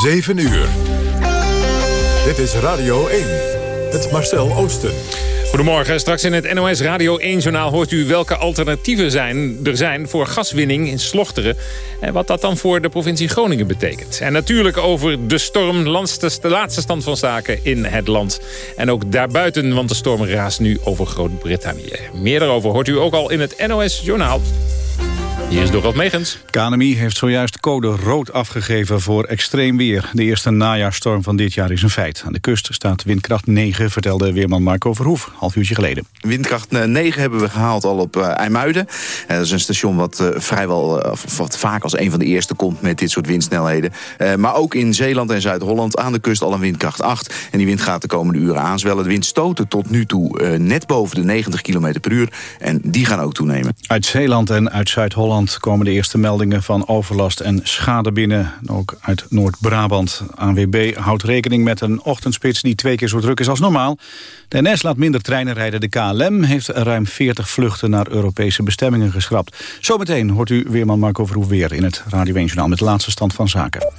7 uur. Dit is Radio 1. Het Marcel Oosten. Goedemorgen. Straks in het NOS Radio 1-journaal hoort u welke alternatieven zijn, er zijn voor gaswinning in Slochteren. En wat dat dan voor de provincie Groningen betekent. En natuurlijk over de storm, de laatste stand van zaken in het land. En ook daarbuiten, want de storm raast nu over Groot-Brittannië. Meer daarover hoort u ook al in het NOS-journaal. Hier is Dorot Megens. KNMI heeft zojuist code rood afgegeven voor extreem weer. De eerste najaarstorm van dit jaar is een feit. Aan de kust staat windkracht 9, vertelde weerman Marco Verhoef, half uurtje geleden. Windkracht 9 hebben we gehaald al op uh, IJmuiden. Uh, dat is een station wat vrijwel wat vaak als een van de eerste komt met dit soort windsnelheden. maar ook in Zeeland en Zuid-Holland aan de kust al een windkracht 8. En die wind gaat de komende uren aanzwellen. De windstoten tot nu toe net boven de 90 km per uur. En die gaan ook toenemen. Uit Zeeland en uit Zuid-Holland komen de eerste meldingen van overlast en schade binnen. Ook uit Noord-Brabant. ANWB houdt rekening met een ochtendspits die twee keer zo druk is als normaal. De NS laat minder treinen rijden. De KLM heeft ruim 40 vluchten naar Europese bestemmingen geschrapt. Zometeen hoort u weerman Marco Verhoef weer in het Radio 1 Journaal met de laatste stand van zaken.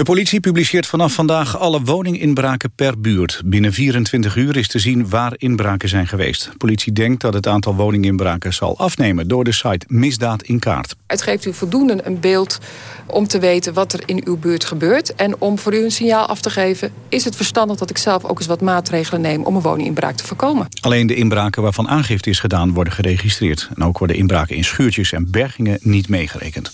De politie publiceert vanaf vandaag alle woninginbraken per buurt. Binnen 24 uur is te zien waar inbraken zijn geweest. De politie denkt dat het aantal woninginbraken zal afnemen... door de site Misdaad in Kaart. Het geeft u voldoende een beeld om te weten wat er in uw buurt gebeurt... en om voor u een signaal af te geven... is het verstandig dat ik zelf ook eens wat maatregelen neem... om een woninginbraak te voorkomen. Alleen de inbraken waarvan aangifte is gedaan worden geregistreerd. En ook worden inbraken in schuurtjes en bergingen niet meegerekend.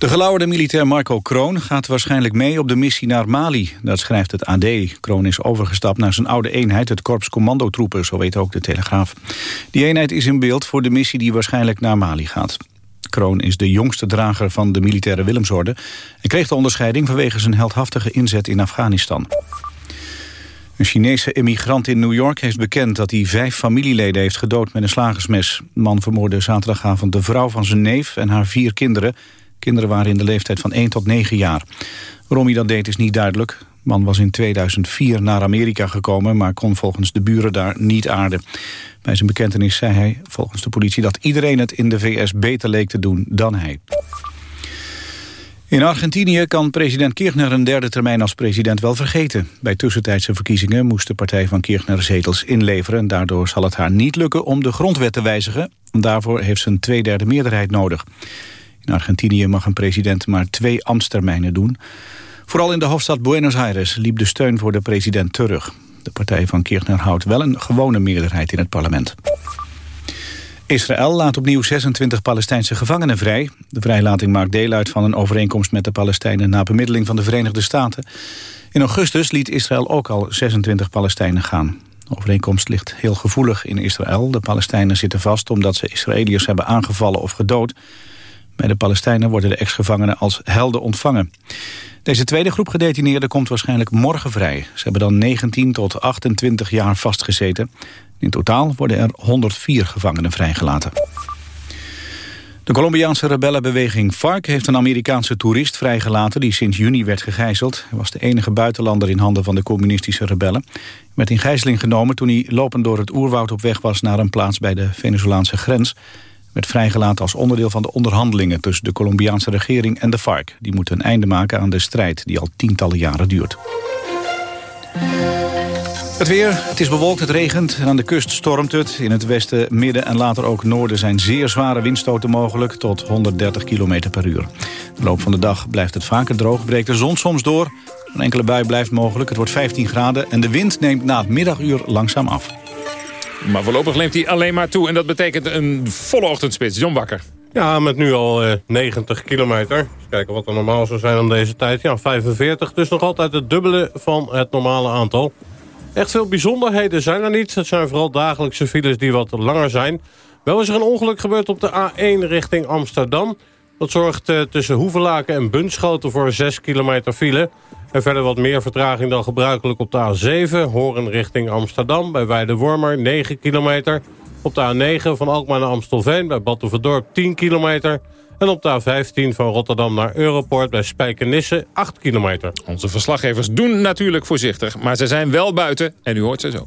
De gelauwerde militair Marco Kroon gaat waarschijnlijk mee op de missie naar Mali. Dat schrijft het AD. Kroon is overgestapt naar zijn oude eenheid, het Korps Commandotroepen, zo weet ook de Telegraaf. Die eenheid is in beeld voor de missie die waarschijnlijk naar Mali gaat. Kroon is de jongste drager van de militaire Willemsorde... en kreeg de onderscheiding vanwege zijn heldhaftige inzet in Afghanistan. Een Chinese emigrant in New York heeft bekend dat hij vijf familieleden heeft gedood met een slagersmes. De man vermoorde zaterdagavond de vrouw van zijn neef en haar vier kinderen Kinderen waren in de leeftijd van 1 tot 9 jaar. Waarom hij dat deed is niet duidelijk. De man was in 2004 naar Amerika gekomen... maar kon volgens de buren daar niet aarden. Bij zijn bekentenis zei hij volgens de politie... dat iedereen het in de VS beter leek te doen dan hij. In Argentinië kan president Kirchner een derde termijn als president wel vergeten. Bij tussentijdse verkiezingen moest de partij van Kirchner zetels inleveren. Daardoor zal het haar niet lukken om de grondwet te wijzigen. Daarvoor heeft ze een tweederde meerderheid nodig. In Argentinië mag een president maar twee ambtstermijnen doen. Vooral in de hoofdstad Buenos Aires liep de steun voor de president terug. De partij van Kirchner houdt wel een gewone meerderheid in het parlement. Israël laat opnieuw 26 Palestijnse gevangenen vrij. De vrijlating maakt deel uit van een overeenkomst met de Palestijnen... na bemiddeling van de Verenigde Staten. In augustus liet Israël ook al 26 Palestijnen gaan. De overeenkomst ligt heel gevoelig in Israël. De Palestijnen zitten vast omdat ze Israëliërs hebben aangevallen of gedood. Bij de Palestijnen worden de ex-gevangenen als helden ontvangen. Deze tweede groep gedetineerden komt waarschijnlijk morgen vrij. Ze hebben dan 19 tot 28 jaar vastgezeten. In totaal worden er 104 gevangenen vrijgelaten. De Colombiaanse rebellenbeweging FARC heeft een Amerikaanse toerist vrijgelaten... die sinds juni werd gegijzeld. Hij was de enige buitenlander in handen van de communistische rebellen. Hij werd in gijzeling genomen toen hij lopend door het oerwoud op weg was... naar een plaats bij de Venezolaanse grens werd vrijgelaten als onderdeel van de onderhandelingen... tussen de Colombiaanse regering en de FARC. Die moeten een einde maken aan de strijd die al tientallen jaren duurt. Het weer, het is bewolkt, het regent en aan de kust stormt het. In het westen, midden en later ook noorden zijn zeer zware windstoten mogelijk... tot 130 km per uur. De loop van de dag blijft het vaker droog, breekt de zon soms door... Een enkele bui blijft mogelijk, het wordt 15 graden... en de wind neemt na het middaguur langzaam af. Maar voorlopig neemt hij alleen maar toe. En dat betekent een volle ochtendspits. John Bakker. Ja, met nu al uh, 90 kilometer. Eens kijken wat er normaal zou zijn om deze tijd. Ja, 45. Dus nog altijd het dubbele van het normale aantal. Echt veel bijzonderheden zijn er niet. Het zijn vooral dagelijkse files die wat langer zijn. Wel is er een ongeluk gebeurd op de A1 richting Amsterdam. Dat zorgt uh, tussen Hoevelaken en Bunschoten voor 6 kilometer file. En verder wat meer vertraging dan gebruikelijk op de A7. Horen richting Amsterdam bij Weidewormer 9 kilometer. Op de A9 van Alkmaar naar Amstelveen bij Battenverdorp 10 kilometer. En op de A15 van Rotterdam naar Europort bij Spijkenisse 8 kilometer. Onze verslaggevers doen natuurlijk voorzichtig, maar ze zijn wel buiten en u hoort ze zo.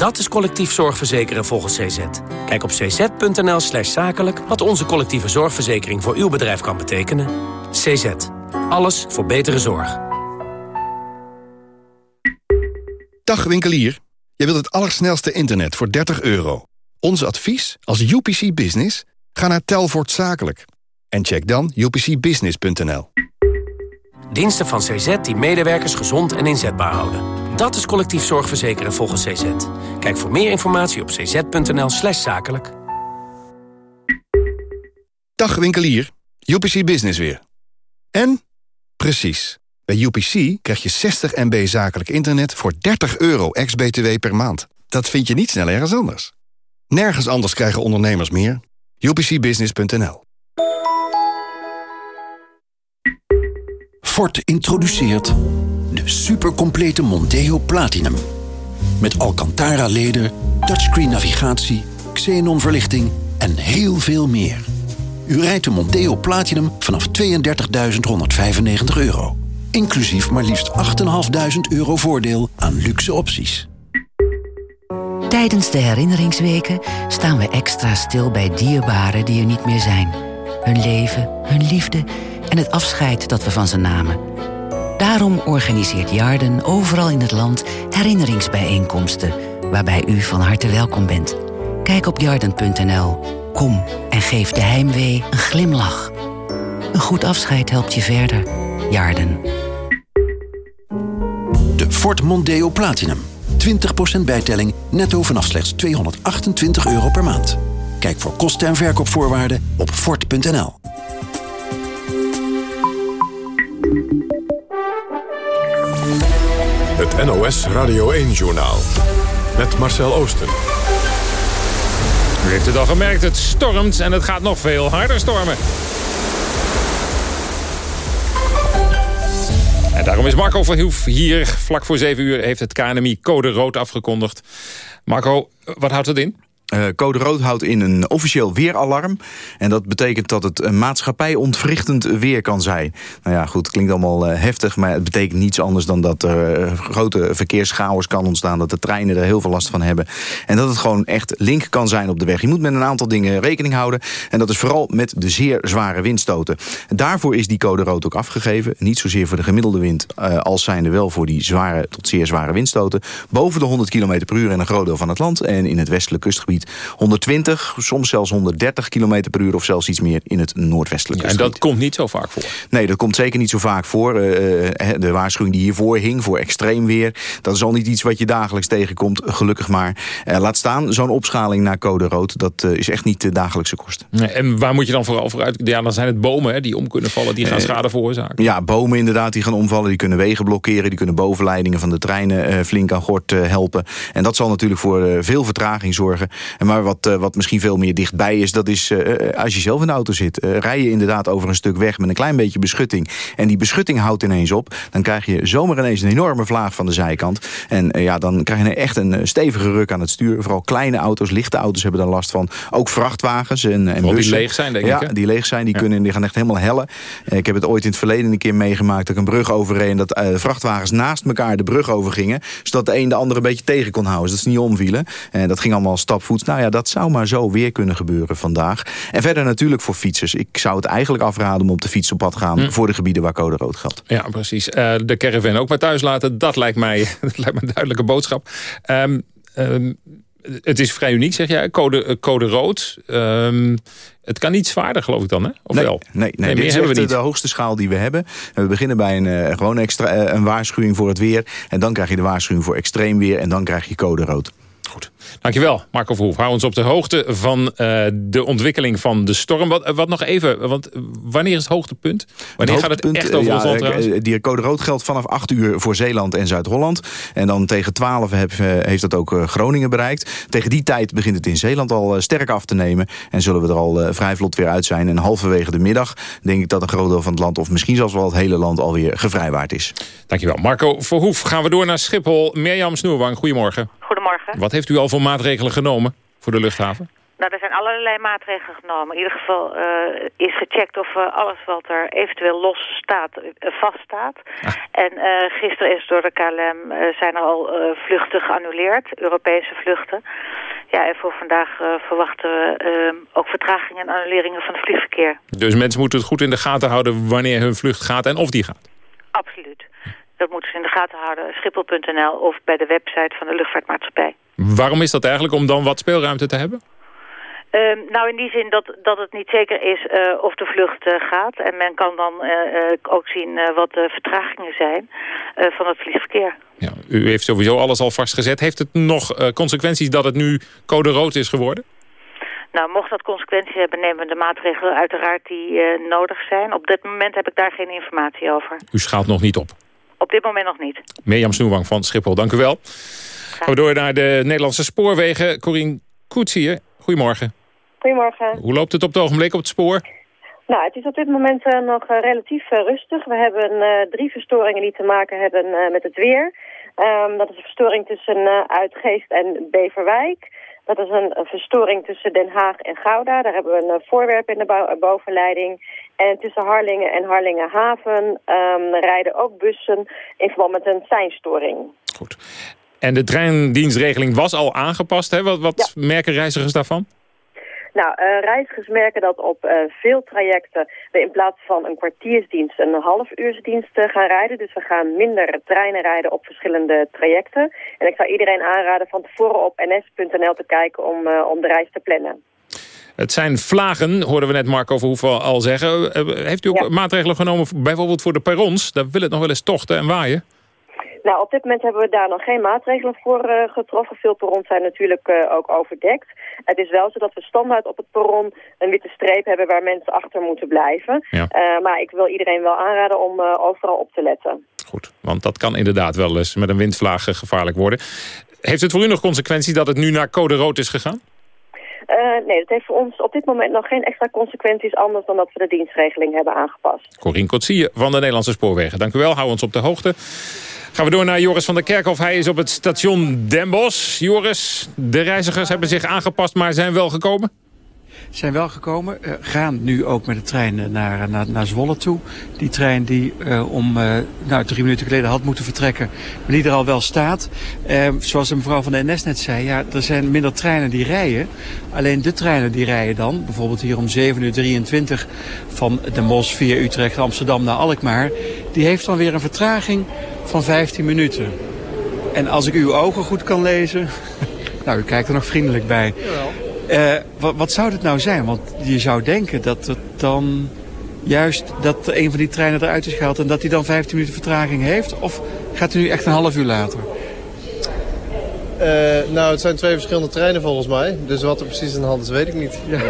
Dat is collectief zorgverzekeren volgens CZ. Kijk op cz.nl slash zakelijk wat onze collectieve zorgverzekering voor uw bedrijf kan betekenen. CZ. Alles voor betere zorg. Dag winkelier. Je wilt het allersnelste internet voor 30 euro. Ons advies als UPC Business? Ga naar Telvoort Zakelijk. En check dan upcbusiness.nl. Diensten van CZ die medewerkers gezond en inzetbaar houden. Dat is collectief zorgverzekeren volgens CZ. Kijk voor meer informatie op cz.nl slash zakelijk. Dag winkelier. UPC Business weer. En? Precies. Bij UPC krijg je 60 MB zakelijk internet voor 30 euro ex-BTW per maand. Dat vind je niet snel ergens anders. Nergens anders krijgen ondernemers meer. UPCbusiness.nl Ford introduceert de supercomplete Monteo Platinum. Met Alcantara-leder, touchscreen navigatie, xenon verlichting en heel veel meer. U rijdt de Monteo Platinum vanaf 32.195 euro. Inclusief maar liefst 8.500 euro voordeel aan luxe opties. Tijdens de herinneringsweken staan we extra stil bij dierbaren die er niet meer zijn. Hun leven, hun liefde en het afscheid dat we van ze namen. Daarom organiseert Jarden overal in het land herinneringsbijeenkomsten... waarbij u van harte welkom bent. Kijk op jarden.nl. Kom en geef de heimwee een glimlach. Een goed afscheid helpt je verder. Jarden. De Ford Mondeo Platinum. 20% bijtelling netto vanaf slechts 228 euro per maand. Kijk voor kosten en verkoopvoorwaarden op Ford.nl. Het NOS Radio 1-journaal. Met Marcel Oosten. U heeft het al gemerkt, het stormt en het gaat nog veel harder stormen. En daarom is Marco Verhoef hier. Vlak voor 7 uur heeft het KNMI code rood afgekondigd. Marco, wat houdt dat in? Uh, code rood houdt in een officieel weeralarm. En dat betekent dat het een maatschappijontwrichtend weer kan zijn. Nou ja, goed, klinkt allemaal uh, heftig... maar het betekent niets anders dan dat er uh, grote verkeerschaos kan ontstaan... dat de treinen er heel veel last van hebben. En dat het gewoon echt link kan zijn op de weg. Je moet met een aantal dingen rekening houden. En dat is vooral met de zeer zware windstoten. Daarvoor is die code rood ook afgegeven. Niet zozeer voor de gemiddelde wind... als zijnde wel voor die zware tot zeer zware windstoten. Boven de 100 km per uur in een groot deel van het land... en in het westelijk kustgebied 120, soms zelfs 130 km per uur... of zelfs iets meer in het noordwestelijke ja, En dat komt niet zo vaak voor? Nee, dat komt zeker niet zo vaak voor. Uh, de waarschuwing die hiervoor hing voor extreem weer... dat is al niet iets wat je dagelijks tegenkomt, gelukkig maar. Uh, laat staan, zo'n opschaling naar code rood... dat is echt niet de dagelijkse kost. Nee, en waar moet je dan vooral voor uit? Ja, dan zijn het bomen hè, die om kunnen vallen, die gaan schade veroorzaken. Ja, bomen inderdaad, die gaan omvallen. Die kunnen wegen blokkeren, die kunnen bovenleidingen van de treinen... flink aan gort helpen. En dat zal natuurlijk voor veel vertraging zorgen. Maar wat, uh, wat misschien veel meer dichtbij is... dat is uh, als je zelf in de auto zit. Rij je inderdaad over een stuk weg met een klein beetje beschutting... en die beschutting houdt ineens op... dan krijg je zomaar ineens een enorme vlaag van de zijkant. En ja, dan krijg je echt een stevige ruk aan het stuur. Vooral kleine auto's, lichte auto's hebben daar last van. Ook vrachtwagens en, en bussen. die leeg zijn, denk ja, ik. Ja, die leeg zijn. Die, kunnen, die gaan echt helemaal hellen. ik heb het ooit in het verleden een keer meegemaakt... dat ik een brug overreed en dat vrachtwagens naast elkaar de brug overgingen... zodat de een de andere een beetje tegen kon houden. Zodat ze niet omvielen. En dat ging allemaal Nou ja, dat zou maar zo weer kunnen gebeuren vandaag. En verder natuurlijk voor fietsers. Ik zou het eigenlijk afraden om op de fiets op pad te gaan... Hm. voor de gebieden waar code rood geldt. Ja, precies. Uh, de caravan ook maar thuis laten. Dat lijkt mij, dat lijkt me een duidelijke boodschap. Um, um, het is vrij uniek, zeg jij. Code, code rood. Um, het kan niet zwaarder, geloof ik dan, hè? Of nee, wel? Nee, nee, nee dit is de, de hoogste schaal die we hebben. We beginnen bij een, uh, gewoon extra, uh, een waarschuwing voor het weer. En dan krijg je de waarschuwing voor extreem weer. En dan krijg je code rood. Goed. Dankjewel, Marco Verhoef. Hou ons op de hoogte van uh, de ontwikkeling van de storm. Wat, wat nog even, want wanneer is het hoogtepunt? Wanneer het gaat het echt over ja, ons Die code rood geldt vanaf 8 uur voor Zeeland en Zuid-Holland. En dan tegen 12 heb, heeft dat ook Groningen bereikt. Tegen die tijd begint het in Zeeland al sterk af te nemen. En zullen we er al vrij vlot weer uit zijn. En halverwege de middag denk ik dat een groot deel van het land... of misschien zelfs wel het hele land alweer gevrijwaard is. Dankjewel. Marco Verhoef. Gaan we door naar Schiphol. Mirjam Snoerwang, goedemorgen. Goedemorgen. Wat heeft u al voor maatregelen genomen voor de luchthaven? Nou, er zijn allerlei maatregelen genomen. In ieder geval uh, is gecheckt of uh, alles wat er eventueel los staat, uh, vaststaat. Ah. En gisteren is door de KLM zijn er al vluchten geannuleerd, Europese vluchten. Ja, en voor vandaag verwachten we ook vertragingen en annuleringen van het vliegverkeer. Dus mensen moeten het goed in de gaten houden wanneer hun vlucht gaat en of die gaat? Absoluut. Dat moeten ze in de gaten houden. Schiphol.nl of bij de website van de luchtvaartmaatschappij. Waarom is dat eigenlijk? Om dan wat speelruimte te hebben? Uh, nou, in die zin dat, dat het niet zeker is uh, of de vlucht uh, gaat. En men kan dan ook zien wat de vertragingen zijn van het vliegverkeer. Ja, u heeft sowieso alles al vastgezet. Heeft het nog consequenties dat het nu code rood is geworden? Nou, mocht dat consequenties hebben, nemen we de maatregelen uiteraard die nodig zijn. Op dit moment heb ik daar geen informatie over. U schaalt nog niet op? Op dit moment nog niet. Mirjam Snoewang van Schiphol, dank u wel. Gaan we door naar de Nederlandse spoorwegen. Corine Koetsier, goedemorgen. Goedemorgen. Hoe loopt het op het ogenblik op het spoor? Nou, het is op dit moment uh, nog uh, relatief uh, rustig. We hebben drie verstoringen die te maken hebben met het weer. Um, dat is een verstoring tussen Uitgeest en Beverwijk. Dat is een, een, verstoring tussen Den Haag en Gouda. Daar hebben we een voorwerp in de bovenleiding. En tussen Harlingen en Harlingenhaven um, rijden ook bussen in verband met een seinstoring. Goed. En de treindienstregeling was al aangepast. Hè? Wat, wat merken reizigers daarvan? Nou, uh, reizigers merken dat op uh, veel trajecten we in plaats van een kwartiersdienst een halfuursdienst uh, gaan rijden. Dus we gaan minder treinen rijden op verschillende trajecten. En ik zou iedereen aanraden van tevoren op ns.nl te kijken om, om de reis te plannen. Het zijn vlagen, hoorden we net Marco Verhoeven al zeggen. Heeft u ook maatregelen genomen bijvoorbeeld voor de perrons? Daar wil het nog wel eens tochten en waaien? Nou, op dit moment hebben we daar nog geen maatregelen voor uh, getroffen. Veel perrons zijn natuurlijk uh, ook overdekt. Het is wel zo dat we standaard op het perron een witte streep hebben waar mensen achter moeten blijven. Ja. Uh, maar ik wil iedereen wel aanraden om overal op te letten. Goed, want dat kan inderdaad wel eens met een windvlaag gevaarlijk worden. Heeft het voor u nog consequenties dat het nu naar code rood is gegaan? Uh, nee, dat heeft voor ons op dit moment nog geen extra consequenties... anders dan dat we de dienstregeling hebben aangepast. Corine Kotsie van de Nederlandse Spoorwegen. Dank u wel, hou ons op de hoogte. Gaan we door naar Joris van der Kerkhof. Hij is op het station Den Bosch. Joris, de reizigers hebben zich aangepast, maar zijn wel gekomen? Zijn wel gekomen. Uh, gaan nu ook met de trein naar, naar, naar Zwolle toe. Die trein die om uh, nou, drie minuten geleden had moeten vertrekken, maar die er al wel staat. zoals de mevrouw van de NS net zei, ja, er zijn minder treinen die rijden. Alleen de treinen die rijden dan, bijvoorbeeld hier om 7 uur 23 van de Mos via Utrecht, Amsterdam naar Alkmaar. Die heeft dan weer een vertraging van 15 minuten. En als ik uw ogen goed kan lezen... nou, u kijkt er nog vriendelijk bij. Uh, wat, wat, zou het nou zijn? Want je zou denken dat het dan juist dat een van die treinen eruit is gehaald... en dat hij dan 15 minuten vertraging heeft? Of gaat hij nu echt een half uur later? Uh, nou, het zijn twee verschillende treinen volgens mij. Dus wat er precies aan de hand is, weet ik niet. Ja,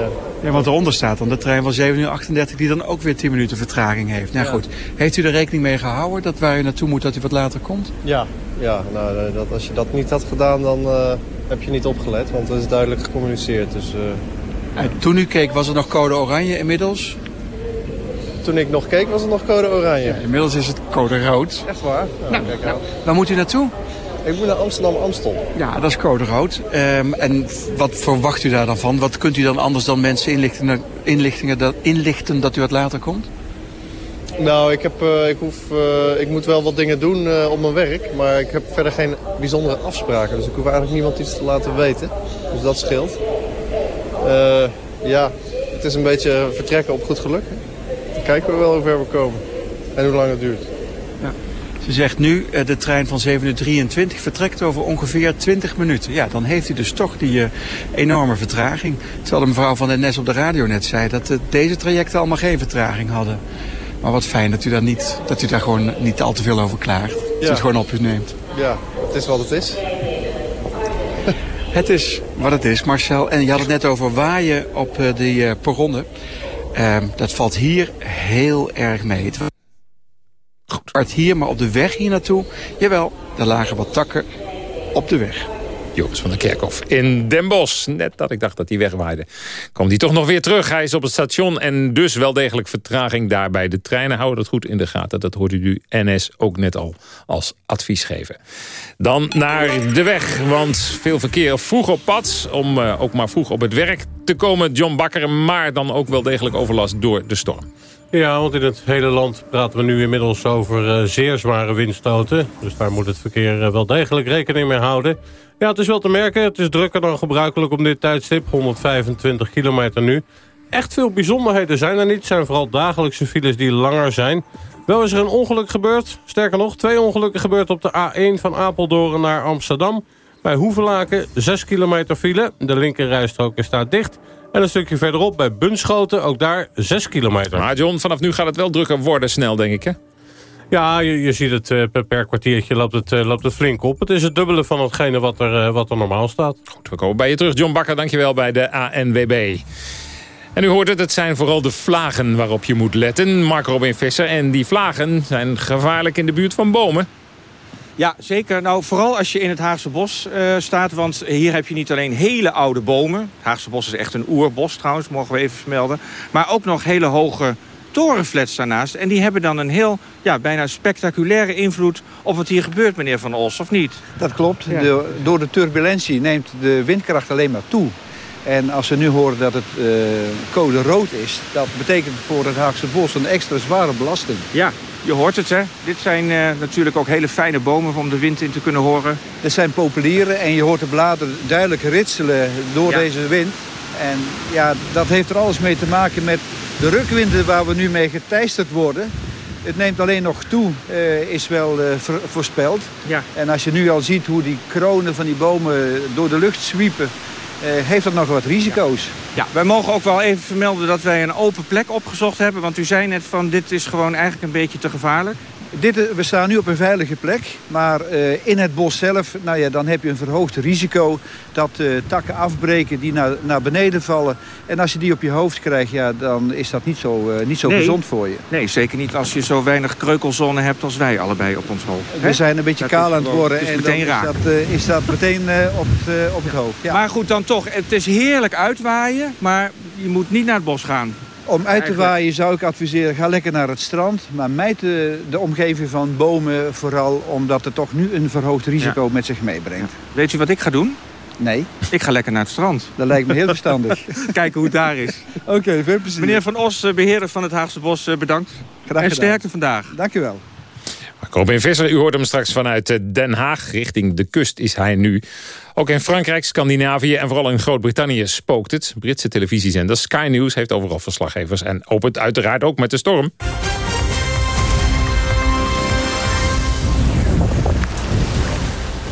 ja. want eronder staat dan de trein van 7 uur 38 die dan ook weer 10 minuten vertraging heeft. Nou goed, heeft u er rekening mee gehouden dat waar u naartoe moet dat u wat later komt? Ja, ja nou, eh, dat, als je dat niet had gedaan dan uh, heb je niet opgelet. Want dat is duidelijk gecommuniceerd. Dus, uh... en toen u keek was er nog code oranje inmiddels? Toen ik nog keek was er nog code oranje. Ja, inmiddels is het code rood. Echt waar? Nou, nou, kijk nou. Waar moet u naartoe? Ik moet naar Amsterdam-Amstel. Ja, dat is code rood. Um, en wat verwacht u daar dan van? Wat kunt u dan anders dan mensen inlichten, inlichtingen dat, inlichten dat u wat later komt? Nou, ik, heb, uh, ik, hoef, uh, ik moet wel wat dingen doen uh, op mijn werk. Maar ik heb verder geen bijzondere afspraken. Dus ik hoef eigenlijk niemand iets te laten weten. Dus dat scheelt. ja, het is een beetje vertrekken op goed geluk. Dan kijken we wel hoe ver we komen. En hoe lang het duurt. Ze zegt nu, de trein van 7 uur 23 vertrekt over ongeveer 20 minuten. Ja, dan heeft hij dus toch die enorme vertraging. Terwijl de mevrouw van den Nes op de radio net zei dat deze trajecten allemaal geen vertraging hadden. Maar wat fijn dat u daar, niet, dat u daar gewoon niet al te veel over klaagt. Dat u het gewoon op u neemt. Ja, het is wat het is. Het is wat het is, Marcel. En je had het net over waaien op uh, die uh, perronnen. Uh, dat valt hier heel erg mee. Het Goed. hier, maar op de weg hier naartoe, jawel, er lagen wat takken op de weg. Joris van der Kerkhof in Den Bosch. Net dat ik dacht dat hij wegwaaide. Komt hij toch nog weer terug. Hij is op het station en dus wel degelijk vertraging daar bij de treinen. Houden dat goed in de gaten. Dat hoort u nu NS ook net al als advies geven. Dan naar de weg, want veel verkeer vroeg op pad... om uh, ook maar vroeg op het werk te komen, John Bakker... maar dan ook wel degelijk overlast door de storm. Ja, want in het hele land praten we nu inmiddels over uh, zeer zware windstoten. Dus daar moet het verkeer uh, wel degelijk rekening mee houden. Ja, het is wel te merken. Het is drukker dan gebruikelijk om dit tijdstip. 125 kilometer nu. Echt veel bijzonderheden zijn er niet. Het zijn vooral dagelijkse files die langer zijn. Wel is er een ongeluk gebeurd. Sterker nog, twee ongelukken gebeurd op de A1 van Apeldoorn naar Amsterdam. Bij Hoevelaken 6 kilometer file. De linkerrijstrook staat dicht. En een stukje verderop bij Bunschoten, ook daar 6 kilometer. Maar John, vanaf nu gaat het wel drukker worden snel, denk ik, hè? Ja, je, je ziet het uh, per, kwartiertje loopt het, uh, loopt het flink op. Het is het dubbele van hetgene wat er, uh, wat er normaal staat. Goed, we komen bij je terug. John Bakker, dankjewel bij de ANWB. En u hoort het, het zijn vooral de vlagen waarop je moet letten. Mark Robin Visser. En die vlagen zijn gevaarlijk in de buurt van bomen. Ja, zeker. Nou, vooral als je in het Haagse Bos uh, staat. Want hier heb je niet alleen hele oude bomen. Het Haagse Bos is echt een oerbos trouwens, mogen we even vermelden. Maar ook nog hele hoge torenflats daarnaast. En die hebben dan een heel, ja, bijna spectaculaire invloed op wat hier gebeurt, meneer Van Os, of niet? Dat klopt. De, door de turbulentie neemt de windkracht alleen maar toe. En als we nu horen dat het uh, code rood is... dat betekent voor het Haagse Bos een extra zware belasting. Ja, je hoort het, hè? Dit zijn uh, natuurlijk ook hele fijne bomen om de wind in te kunnen horen. Dit zijn populieren en je hoort de bladeren duidelijk ritselen door deze wind. En ja, dat heeft er alles mee te maken met de rukwinden waar we nu mee geteisterd worden. Het neemt alleen nog toe, uh, is wel uh, voorspeld. Ja. En als je nu al ziet hoe die kronen van die bomen door de lucht zwiepen... Uh, heeft dat nog wat risico's. Ja, wij mogen ook wel even vermelden dat wij een open plek opgezocht hebben. Want u zei net van dit is gewoon eigenlijk een beetje te gevaarlijk. Dit, eh, we staan nu op een veilige plek, maar uh, in het bos zelf, nou ja, dan heb je een verhoogd risico dat uh, takken afbreken die naar, naar beneden vallen. En als je die op je hoofd krijgt, ja, dan is dat niet zo, uh, niet zo nee. gezond voor je. Nee, zeker niet als je zo weinig kreukelzone hebt als wij allebei op ons hoofd. We He? zijn een beetje dat kaal aan het worden en dan is dat, is dat meteen op, het, op het hoofd. Ja. Maar goed, dan toch, het is heerlijk uitwaaien, maar je moet niet naar het bos gaan. Om uit te waaien zou ik adviseren, ga lekker naar het strand. Maar mijt de, de omgeving van bomen vooral, omdat het toch nu een verhoogd risico ja. met zich meebrengt. Weet je wat ik ga doen? Nee. Ik ga lekker naar het strand. Dat lijkt me heel verstandig. Kijken hoe het daar is. Oké, okay, veel plezier. Meneer Van Os, eh, beheerder van het Haagse Bos, eh, bedankt. Graag en sterkte vandaag. Dank u wel. Robin Visser, u hoort hem straks vanuit Den Haag. Richting de kust is hij nu. Ook in Frankrijk, Scandinavië en vooral in Groot-Brittannië spookt het. Britse televisiezender Sky News heeft overal verslaggevers... en opent uiteraard ook met de storm.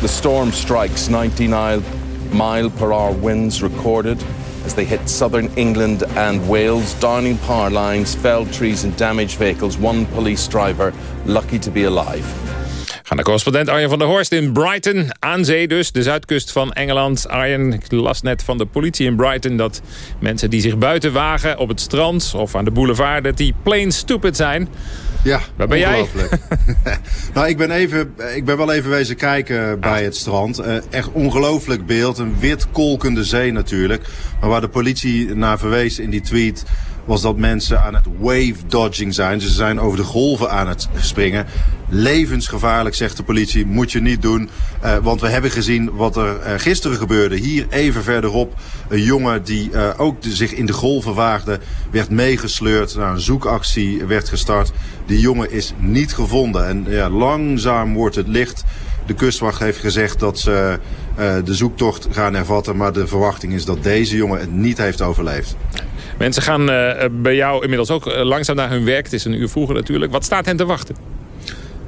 The storm strikes 99 mile per hour winds recorded as they hit southern England and Wales, downing power lines, felled trees and damaged vehicles. One police driver lucky to be alive. Gaan naar correspondent Arjen van der Horst in Brighton. Aan zee dus, de zuidkust van Engeland. Arjen, ik las net van de politie in Brighton... dat mensen die zich buiten wagen op het strand of aan de boulevard... dat die plain stupid zijn. Ja, Waar ben jij? nou, ik ben, even, ik ben wel even wezen kijken bij ah. het strand. Uh, echt ongelooflijk beeld. Een wit kolkende zee natuurlijk. Maar waar de politie naar verwees in die tweet was dat mensen aan het wave dodging zijn. Ze zijn over de golven aan het springen. Levensgevaarlijk, zegt de politie, moet je niet doen. Uh, want we hebben gezien wat er uh, gisteren gebeurde. Hier even verderop een jongen die uh, ook de, zich in de golven waagde, werd meegesleurd. Nou, een zoekactie werd gestart. Die jongen is niet gevonden. En ja, langzaam wordt het licht. De kustwacht heeft gezegd dat ze de zoektocht gaan hervatten. Maar de verwachting is dat deze jongen het niet heeft overleefd. Mensen gaan uh, bij jou inmiddels ook langzaam naar hun werk. Het is een uur vroeger natuurlijk. Wat staat hen te wachten?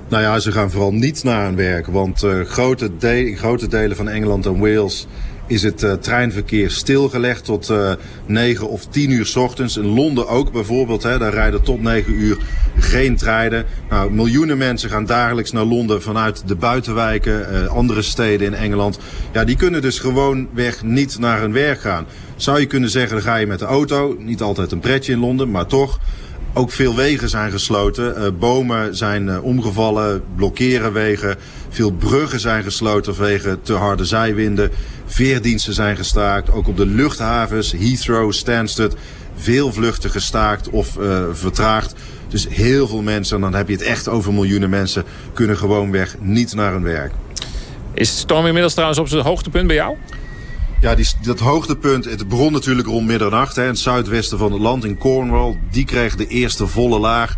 Nou ja, ze gaan vooral niet naar hun werk. Want uh, grote, de grote delen van Engeland en Wales is het uh, treinverkeer stilgelegd tot uh, 9 of 10 uur s ochtends. In Londen ook bijvoorbeeld, hè, daar rijden tot 9 uur geen treinen. Nou, miljoenen mensen gaan dagelijks naar Londen vanuit de buitenwijken, uh, andere steden in Engeland. Ja, die kunnen dus gewoon weg niet naar hun werk gaan. Zou je kunnen zeggen, dan ga je met de auto. Niet altijd een pretje in Londen, maar toch. Ook veel wegen zijn gesloten. Uh, bomen zijn uh, omgevallen, blokkeren wegen. Veel bruggen zijn gesloten vanwege te harde zijwinden. Veerdiensten zijn gestaakt. Ook op de luchthavens, Heathrow, Stansted. Veel vluchten gestaakt of uh, vertraagd. Dus heel veel mensen, en dan heb je het echt over miljoenen mensen... kunnen gewoonweg niet naar hun werk. Is de storm inmiddels trouwens op zijn hoogtepunt bij jou? Ja, die, dat hoogtepunt, het begon natuurlijk rond middernacht. Hè, in het zuidwesten van het land, in Cornwall. Die kreeg de eerste volle laag.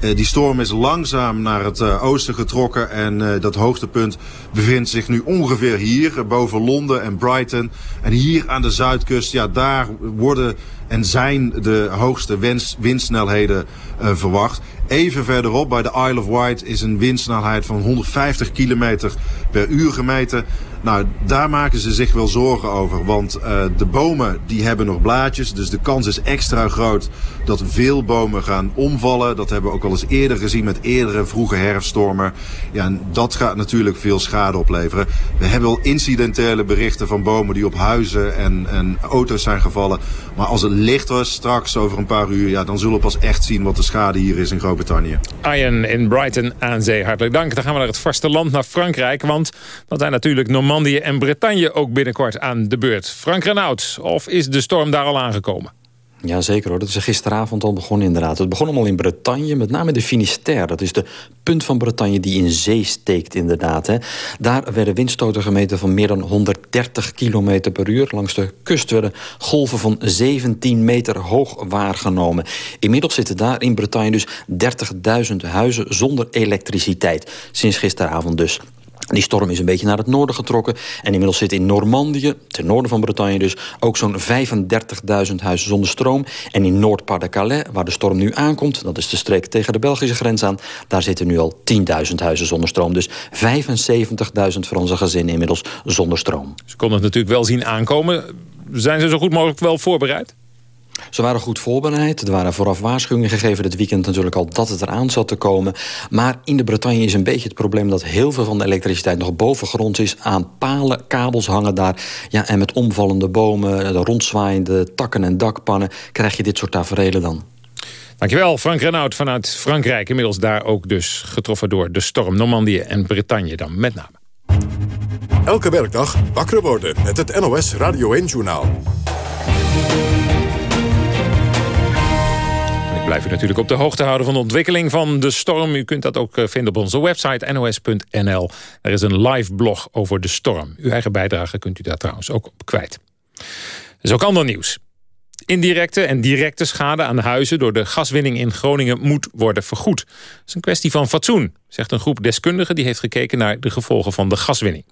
Uh, die storm is langzaam naar het uh, oosten getrokken. En uh, dat hoogtepunt bevindt zich nu ongeveer hier, boven Londen en Brighton. En hier aan de zuidkust, ja, daar worden en zijn de hoogste windsnelheden verwacht. Even verderop bij de Isle of Wight is een windsnelheid van 150 kilometer per uur gemeten. Nou, daar maken ze zich wel zorgen over. Want uh, de bomen die hebben nog blaadjes. Dus de kans is extra groot dat veel bomen gaan omvallen. Dat hebben we ook al eens eerder gezien met eerdere vroege herfststormen. Ja, en dat gaat natuurlijk veel schade opleveren. We hebben al incidentele berichten van bomen die op huizen en, en auto's zijn gevallen. Maar als het licht was straks over een paar uur... Ja, dan zullen we pas echt zien wat de schade hier is in Groot-Brittannië. Arjen in Brighton aan zee, hartelijk dank. Dan gaan we naar het vasteland, naar Frankrijk. Want dat zijn natuurlijk Normandië en Bretagne ook binnenkort aan de beurt. Frank Renaud, of is de storm daar al aangekomen? Ja, zeker hoor. Dat is gisteravond al begonnen inderdaad. Het begon allemaal in Bretagne, met name de Finistère. Dat is de punt van Bretagne die in zee steekt inderdaad. Hè. Daar werden windstoten gemeten van meer dan 130 km per uur. Langs de kust werden golven van 17 meter hoog waargenomen. Inmiddels zitten daar in Bretagne dus 30.000 huizen zonder elektriciteit. Sinds gisteravond dus. Die storm is een beetje naar het noorden getrokken. En inmiddels zit in Normandië, ten noorden van Bretagne dus... ook zo'n 35.000 huizen zonder stroom. En in Noord-Pas-de-Calais, waar de storm nu aankomt... dat is de streek tegen de Belgische grens aan... daar zitten nu al 10.000 huizen zonder stroom. Dus 75.000 Franse gezinnen inmiddels zonder stroom. Ze konden het natuurlijk wel zien aankomen. Zijn ze zo goed mogelijk wel voorbereid? Ze waren goed voorbereid. Er waren vooraf waarschuwingen gegeven dit weekend natuurlijk al dat het eraan zat te komen. Maar in de Bretagne is een beetje het probleem dat heel veel van de elektriciteit nog bovengronds is. Aan palen, kabels hangen daar. Ja, en met omvallende bomen, de rondzwaaiende takken en dakpannen krijg je dit soort taferelen dan. Dankjewel, Frank Renaud vanuit Frankrijk. Inmiddels daar ook dus getroffen door de storm Normandië en Bretagne dan met name. Elke werkdag wakker worden met het NOS Radio 1-journaal. Blijf u natuurlijk op de hoogte houden van de ontwikkeling van de storm. U kunt dat ook eh, vinden op onze website nos.nl. Er is een live blog over de storm. Uw eigen bijdrage kunt u daar trouwens ook op kwijt. Is ook ander nieuws. Indirecte en directe schade aan huizen door de gaswinning in Groningen moet worden vergoed. Dat is een kwestie van fatsoen, zegt een groep deskundigen die heeft gekeken naar de gevolgen van de gaswinning.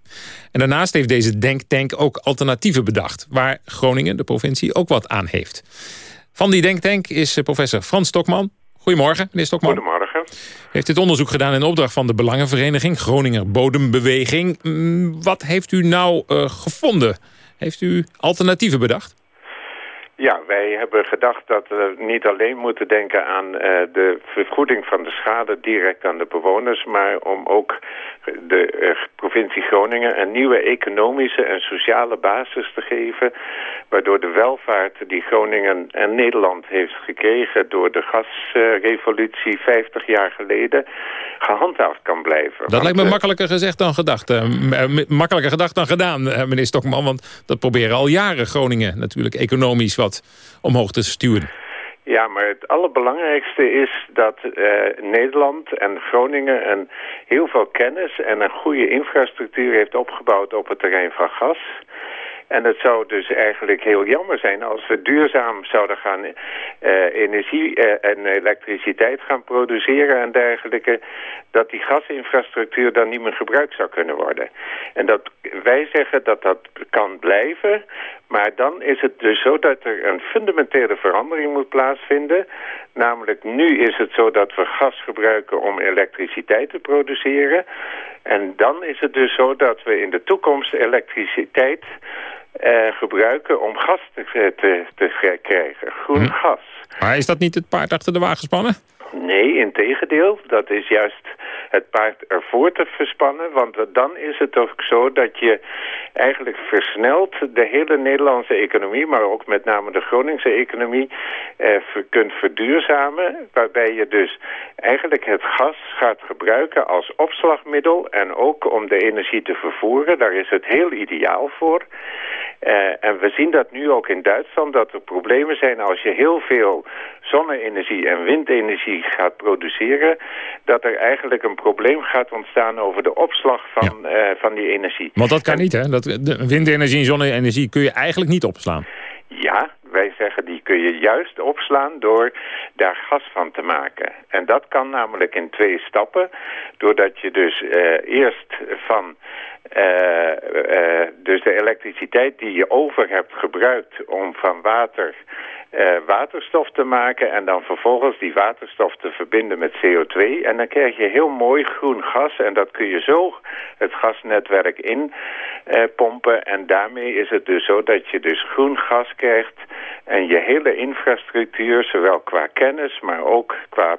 En daarnaast heeft deze denktank ook alternatieven bedacht, waar Groningen, de provincie, ook wat aan heeft. Van die denktank is eh, professor Frans Stokman. Goedemorgen, meneer Stokman. Goedemorgen. Heeft dit onderzoek gedaan in opdracht van de Belangenvereniging Groninger Bodembeweging. Mm, wat heeft u nou uh, gevonden? Heeft u alternatieven bedacht? Ja, wij hebben gedacht dat we niet alleen moeten denken aan uh, de vergoeding van de schade direct aan de bewoners, maar om ook de uh, provincie Groningen een nieuwe economische en sociale basis te geven, waardoor de welvaart die Groningen en Nederland heeft gekregen door de gasrevolutie uh, 50 jaar geleden gehandhaafd kan blijven. Dat lijkt me eh, makkelijker gezegd dan gedacht. makkelijker gedacht dan gedaan, meneer Stokman, want dat proberen al jaren Groningen natuurlijk economisch wat omhoog te stuwen. Ja, maar het allerbelangrijkste is dat uh, Nederland en Groningen een heel veel kennis en een goede infrastructuur heeft opgebouwd op het terrein van gas. En het zou dus eigenlijk heel jammer zijn als we duurzaam zouden gaan uh, energie uh, en elektriciteit gaan produceren en dergelijke, dat die gasinfrastructuur dan niet meer gebruikt zou kunnen worden. En dat wij zeggen dat dat kan blijven, maar dan is het dus zo dat er een fundamentele verandering moet plaatsvinden. Namelijk nu is het zo dat we gas gebruiken om elektriciteit te produceren. En dan is het dus zo dat we in de toekomst elektriciteit uh, gebruiken om gas te, te, te krijgen. Groen hm. gas. Maar is dat niet het paard achter de wagen spannen? Nee, in tegendeel. Dat is juist het paard ervoor te verspannen. Want dan is het ook zo dat je eigenlijk versneld de hele Nederlandse economie... maar ook met name de Groningse economie eh, kunt verduurzamen. Waarbij je dus eigenlijk het gas gaat gebruiken als opslagmiddel... en ook om de energie te vervoeren. Daar is het heel ideaal voor. Uh, en we zien dat nu ook in Duitsland, dat er problemen zijn als je heel veel zonne-energie en windenergie gaat produceren, dat er eigenlijk een probleem gaat ontstaan over de opslag van, ja. uh, van die energie. Want dat kan niet, hè? Dat, de windenergie en zonne-energie kun je eigenlijk niet opslaan. Ja, wij zeggen die kun je juist opslaan door daar gas van te maken. En dat kan namelijk in twee stappen. Doordat je dus uh, eerst van uh, uh, dus de elektriciteit die je over hebt gebruikt om van water uh, waterstof te maken en dan vervolgens die waterstof te verbinden met CO2. En dan krijg je heel mooi groen gas en dat kun je zo het gasnetwerk in pompen. En daarmee is het dus zo dat je dus groen gas krijgt en je hele infrastructuur, zowel qua kennis, maar ook qua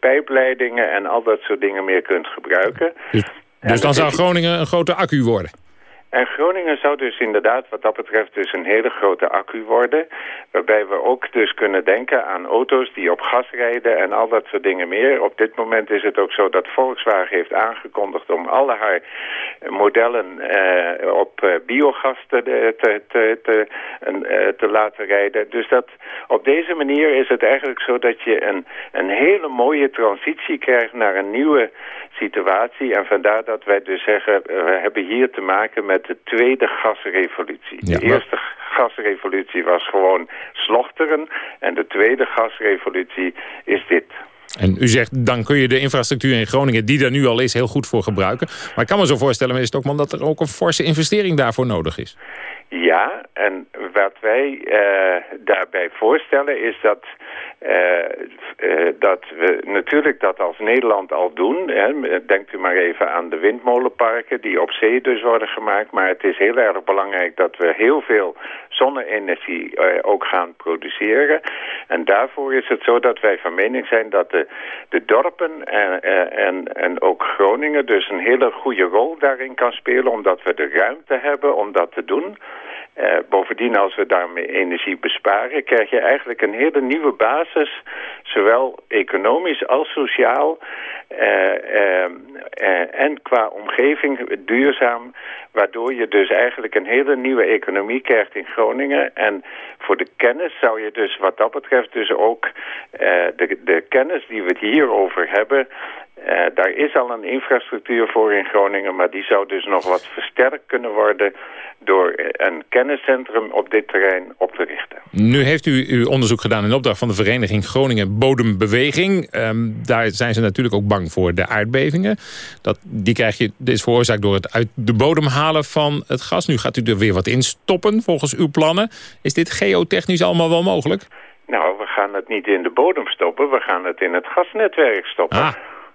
pijpleidingen en al dat soort dingen meer kunt gebruiken. Dus, dan zou Groningen een grote accu worden? En Groningen zou dus inderdaad wat dat betreft dus een hele grote accu worden. Waarbij we ook dus kunnen denken aan auto's die op gas rijden en al dat soort dingen meer. Op dit moment is het ook zo dat Volkswagen heeft aangekondigd om alle haar modellen uh, op uh, biogas te, te, te, te, uh, te laten rijden. Dus dat op deze manier is het eigenlijk zo dat je een, een hele mooie transitie krijgt naar een nieuwe situatie. En vandaar dat wij dus zeggen, we hebben hier te maken met de tweede gasrevolutie. Ja, de eerste gasrevolutie was gewoon slochteren. En de tweede gasrevolutie is dit. En u zegt, dan kun je de infrastructuur in Groningen... die er nu al is, heel goed voor gebruiken. Maar ik kan me zo voorstellen, meneer Stokman... dat er ook een forse investering daarvoor nodig is. Ja, en wat wij uh, daarbij voorstellen is dat, uh, uh, dat we natuurlijk dat als Nederland al doen. Hè, denkt u maar even aan de windmolenparken die op zee dus worden gemaakt. Maar het is heel erg belangrijk dat we heel veel zonne-energie ook gaan produceren. En daarvoor is het zo dat wij van mening zijn dat de, de dorpen en, en, en ook Groningen dus een hele goede rol daarin kan spelen. Omdat we de ruimte hebben om dat te doen. Uh, bovendien, als we daarmee energie besparen, krijg je eigenlijk een hele nieuwe basis, zowel economisch als sociaal uh, uh, en qua omgeving duurzaam, waardoor je dus eigenlijk een hele nieuwe economie krijgt in Groningen. En voor de kennis zou je dus wat dat betreft dus ook de, de kennis die we het hierover hebben, uh, daar is al een infrastructuur voor in Groningen, maar die zou dus nog wat versterkt kunnen worden door een kenniscentrum op dit terrein op te richten. Nu heeft u uw onderzoek gedaan in opdracht van de vereniging Groningen Bodembeweging. Um, daar zijn ze natuurlijk ook bang voor de aardbevingen. Dat, die krijg je, dit is veroorzaakt door het uit de bodem halen van het gas. Nu gaat u er weer wat in stoppen volgens uw plannen. Is dit geotechnisch allemaal wel mogelijk? Nou, we gaan het niet in de bodem stoppen, we gaan het in het gasnetwerk stoppen. Ah.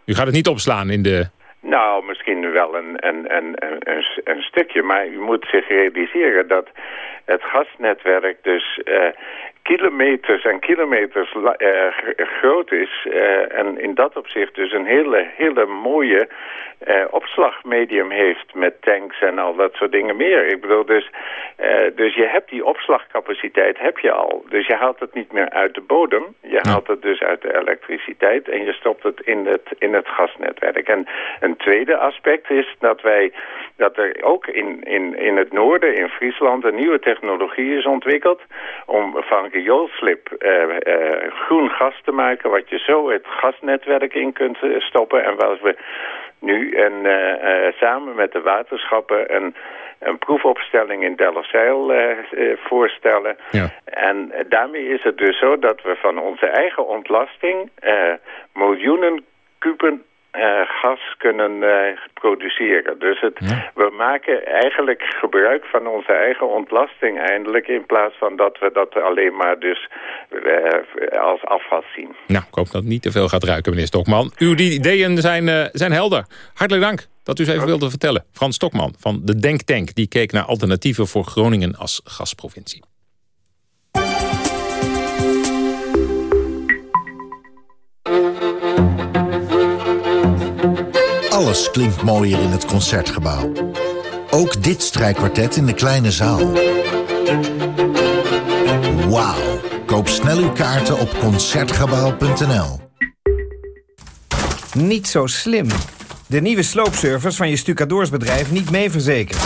U gaat het niet opslaan in de... Nou, misschien wel een, een, een, een, stukje, maar u moet zich realiseren dat het gasnetwerk dus uh, kilometers en kilometers uh, groot is. Uh, en in dat opzicht dus een hele, hele mooie uh, opslagmedium heeft met tanks en al dat soort dingen meer. Ik bedoel, dus, dus je hebt die opslagcapaciteit heb je al. Dus je haalt het niet meer uit de bodem. Je haalt het dus uit de elektriciteit en je stopt het in het, in het gasnetwerk. En een tweede aspect is dat wij dat er ook in, in, in het noorden, in Friesland, een nieuwe technologie is ontwikkeld om van rioolslip uh, uh, groen gas te maken, wat je zo het gasnetwerk in kunt stoppen. En waar we nu en, samen met de waterschappen een, een proefopstelling in Delfzijl voorstellen. Ja. En daarmee is het dus zo dat we van onze eigen ontlasting miljoenen kuben uh, gas kunnen uh, produceren. Dus het, ja. we maken eigenlijk gebruik van onze eigen ontlasting eindelijk... in plaats van dat we dat alleen maar dus uh, als afval zien. Nou, ik hoop dat het niet te veel gaat ruiken, meneer Stokman. Uw ideeën zijn, zijn helder. Hartelijk dank dat u eens even wilde vertellen. Frans Stokman van de Denktank... die keek naar alternatieven voor Groningen als gasprovincie. Alles klinkt mooier in het Concertgebouw. Ook dit strijkkwartet in de kleine zaal. Wauw. Koop snel uw kaarten op Concertgebouw.nl. Niet zo slim. De nieuwe sloopservice van je stucadoorsbedrijf niet mee verzekerd.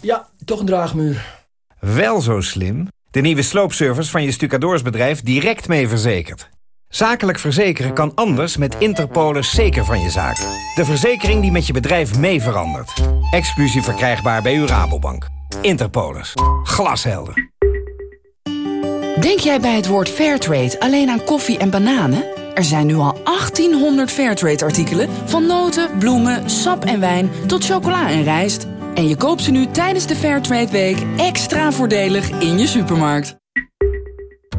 Ja, toch een draagmuur. Wel zo slim. De nieuwe sloopservice van je stucadoorsbedrijf direct mee verzekerd. Zakelijk verzekeren kan anders met Interpolis zeker van je zaak. De verzekering die met je bedrijf mee verandert. Exclusief verkrijgbaar bij uw Rabobank. Interpolis. Glashelder. Denk jij bij het woord Fairtrade alleen aan koffie en bananen? Er zijn nu al 1800 Fairtrade-artikelen... van noten, bloemen, sap en wijn tot chocola en rijst. En je koopt ze nu tijdens de Fairtrade Week extra voordelig in je supermarkt.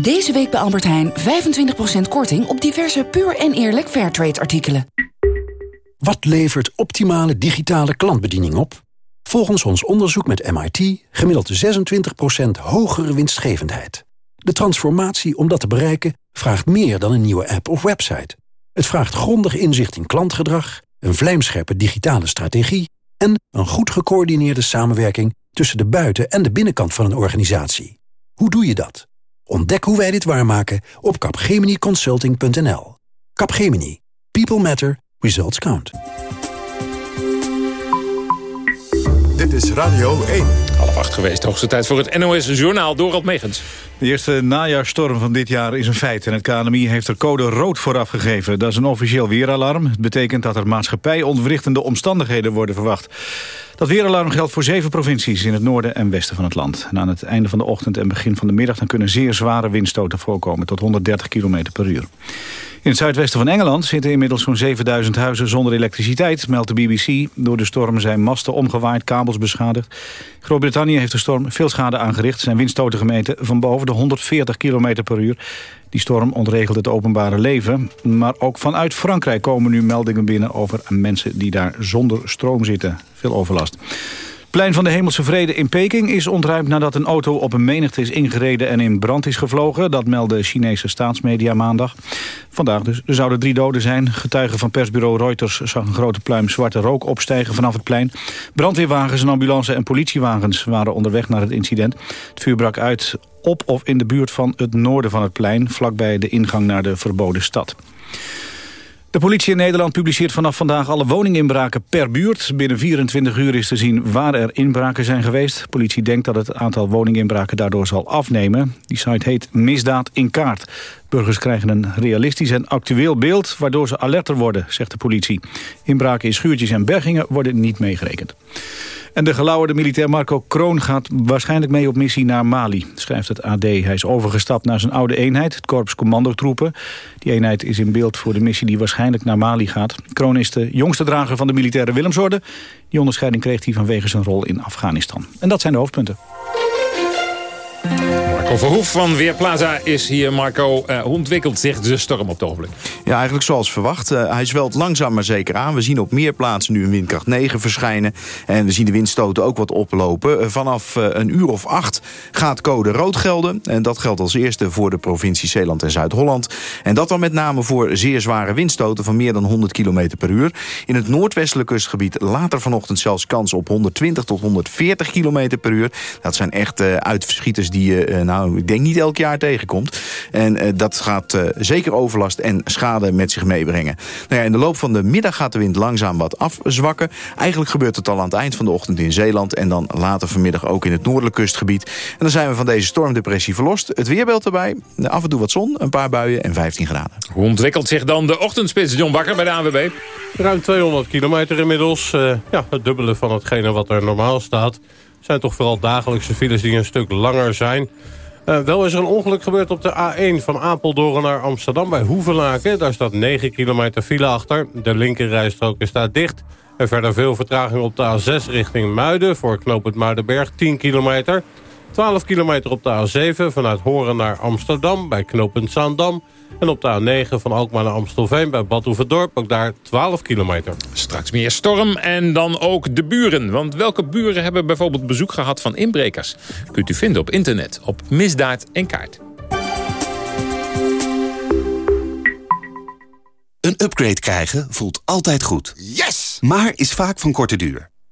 Deze week bij Albert Heijn 25% korting op diverse puur en eerlijk Fairtrade artikelen. Wat levert optimale digitale klantbediening op? Volgens ons onderzoek met MIT gemiddeld 26% hogere winstgevendheid. De transformatie om dat te bereiken vraagt meer dan een nieuwe app of website. Het vraagt grondig inzicht in klantgedrag, een vlijmscherpe digitale strategie... en een goed gecoördineerde samenwerking tussen de buiten- en de binnenkant van een organisatie. Hoe doe je dat? Ontdek hoe wij dit waarmaken op capgeminiconsulting.nl. Capgemini. People matter. Results count. Dit is Radio 1. Half acht geweest, hoogste tijd voor het NOS-journaal Dorald Megens. De eerste najaarstorm van dit jaar is een feit en het KNMI heeft er code rood voor afgegeven. Dat is een officieel weeralarm. Het betekent dat er maatschappij-ontwrichtende omstandigheden worden verwacht. Dat weeralarm geldt voor zeven provincies in het noorden en westen van het land. En aan het einde van de ochtend en begin van de middag... dan kunnen zeer zware windstoten voorkomen tot 130 km per uur. In het zuidwesten van Engeland zitten inmiddels zo'n 7000 huizen zonder elektriciteit, meldt de BBC. Door de storm zijn masten omgewaaid, kabels beschadigd. Groot-Brittannië heeft de storm veel schade aangericht. zijn windstoten gemeten van boven de 140 km per uur. Die storm ontregelt het openbare leven. Maar ook vanuit Frankrijk komen nu meldingen binnen over mensen die daar zonder stroom zitten. Veel overlast plein van de Hemelse Vrede in Peking is ontruimd nadat een auto op een menigte is ingereden en in brand is gevlogen. Dat meldde Chinese staatsmedia maandag. Vandaag dus. Er zouden drie doden zijn. Getuigen van persbureau Reuters zag een grote pluim zwarte rook opstijgen vanaf het plein. Brandweerwagens, een ambulance en politiewagens waren onderweg naar het incident. Het vuur brak uit op of in de buurt van het noorden van het plein, vlakbij de ingang naar de verboden stad. De politie in Nederland publiceert vanaf vandaag alle woninginbraken per buurt. Binnen 24 uur is te zien waar er inbraken zijn geweest. De politie denkt dat het aantal woninginbraken daardoor zal afnemen. Die site heet Misdaad in Kaart. Burgers krijgen een realistisch en actueel beeld... waardoor ze alerter worden, zegt de politie. Inbraken in schuurtjes en bergingen worden niet meegerekend. En de gelauwerde militair Marco Kroon gaat waarschijnlijk mee op missie naar Mali, schrijft het AD. Hij is overgestapt naar zijn oude eenheid, het Korps Commandotroepen. Die eenheid is in beeld voor de missie die waarschijnlijk naar Mali gaat. Kroon is de jongste drager van de militaire Willemsorde. Die onderscheiding kreeg hij vanwege zijn rol in Afghanistan. En dat zijn de hoofdpunten. Marco Verhoef van Weerplaza is hier. Marco, uh, hoe ontwikkelt zich de storm op het ogenblik? Ja, eigenlijk zoals verwacht. Uh, hij zwelt langzaam maar zeker aan. We zien op meer plaatsen nu een windkracht 9 verschijnen. En we zien de windstoten ook wat oplopen. Uh, vanaf een uur of acht gaat code rood gelden. En dat geldt als eerste voor de provincie Zeeland en Zuid-Holland. En dat dan met name voor zeer zware windstoten van meer dan 100 km per uur. In het noordwestelijk kustgebied later vanochtend zelfs kans op 120 tot 140 km per uur. Dat zijn echt uitschieters die je nou, ik denk niet elk jaar tegenkomt. En uh, dat gaat uh, zeker overlast en schade met zich meebrengen. Nou ja, in de loop van de middag gaat de wind langzaam wat afzwakken. Eigenlijk gebeurt het al aan het eind van de ochtend in Zeeland... en dan later vanmiddag ook in het noordelijk kustgebied. En dan zijn we van deze stormdepressie verlost. Het weerbeeld erbij, af en toe wat zon, een paar buien en 15 graden. Hoe ontwikkelt zich dan de ochtendspits, John Bakker bij de ANWB? Ruim 200 kilometer inmiddels. Uh, ja, het dubbele van hetgene wat er normaal staat zijn toch vooral dagelijkse files die een stuk langer zijn. Uh, wel is er een ongeluk gebeurd op de A1 van Apeldoorn naar Amsterdam bij Hoevelaken. Daar staat 9 kilometer file achter. De linkerrijstrook is daar dicht. En verder veel vertraging op de A6 richting Muiden... voor knooppunt Muidenberg, 10 kilometer. 12 kilometer op de A7 vanuit Horen naar Amsterdam... bij knooppunt Zaandam. En op de A9 van Alkmaar naar Amstelveen bij Bad Oeverdorp... ook daar 12 kilometer. Straks meer storm en dan ook de buren. Want welke buren hebben bijvoorbeeld bezoek gehad van inbrekers? Kunt u vinden op internet op Misdaad en Kaart. Een upgrade krijgen voelt altijd goed. Yes! Maar is vaak van korte duur.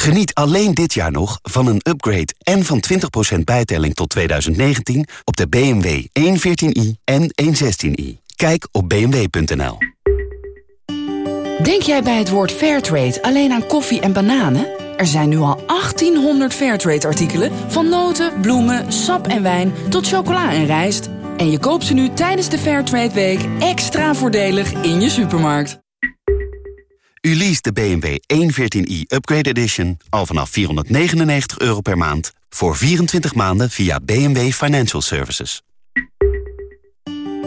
Geniet alleen dit jaar nog van een upgrade en van 20% bijtelling tot 2019 op de BMW 114i en 116i. Kijk op bmw.nl. Denk jij bij het woord Fairtrade alleen aan koffie en bananen? Er zijn nu al 1800 Fairtrade-artikelen... van noten, bloemen, sap en wijn tot chocola en rijst. En je koopt ze nu tijdens de Fairtrade Week extra voordelig in je supermarkt. U leest de BMW 114i Upgrade Edition al vanaf 499 euro per maand... voor 24 maanden via BMW Financial Services.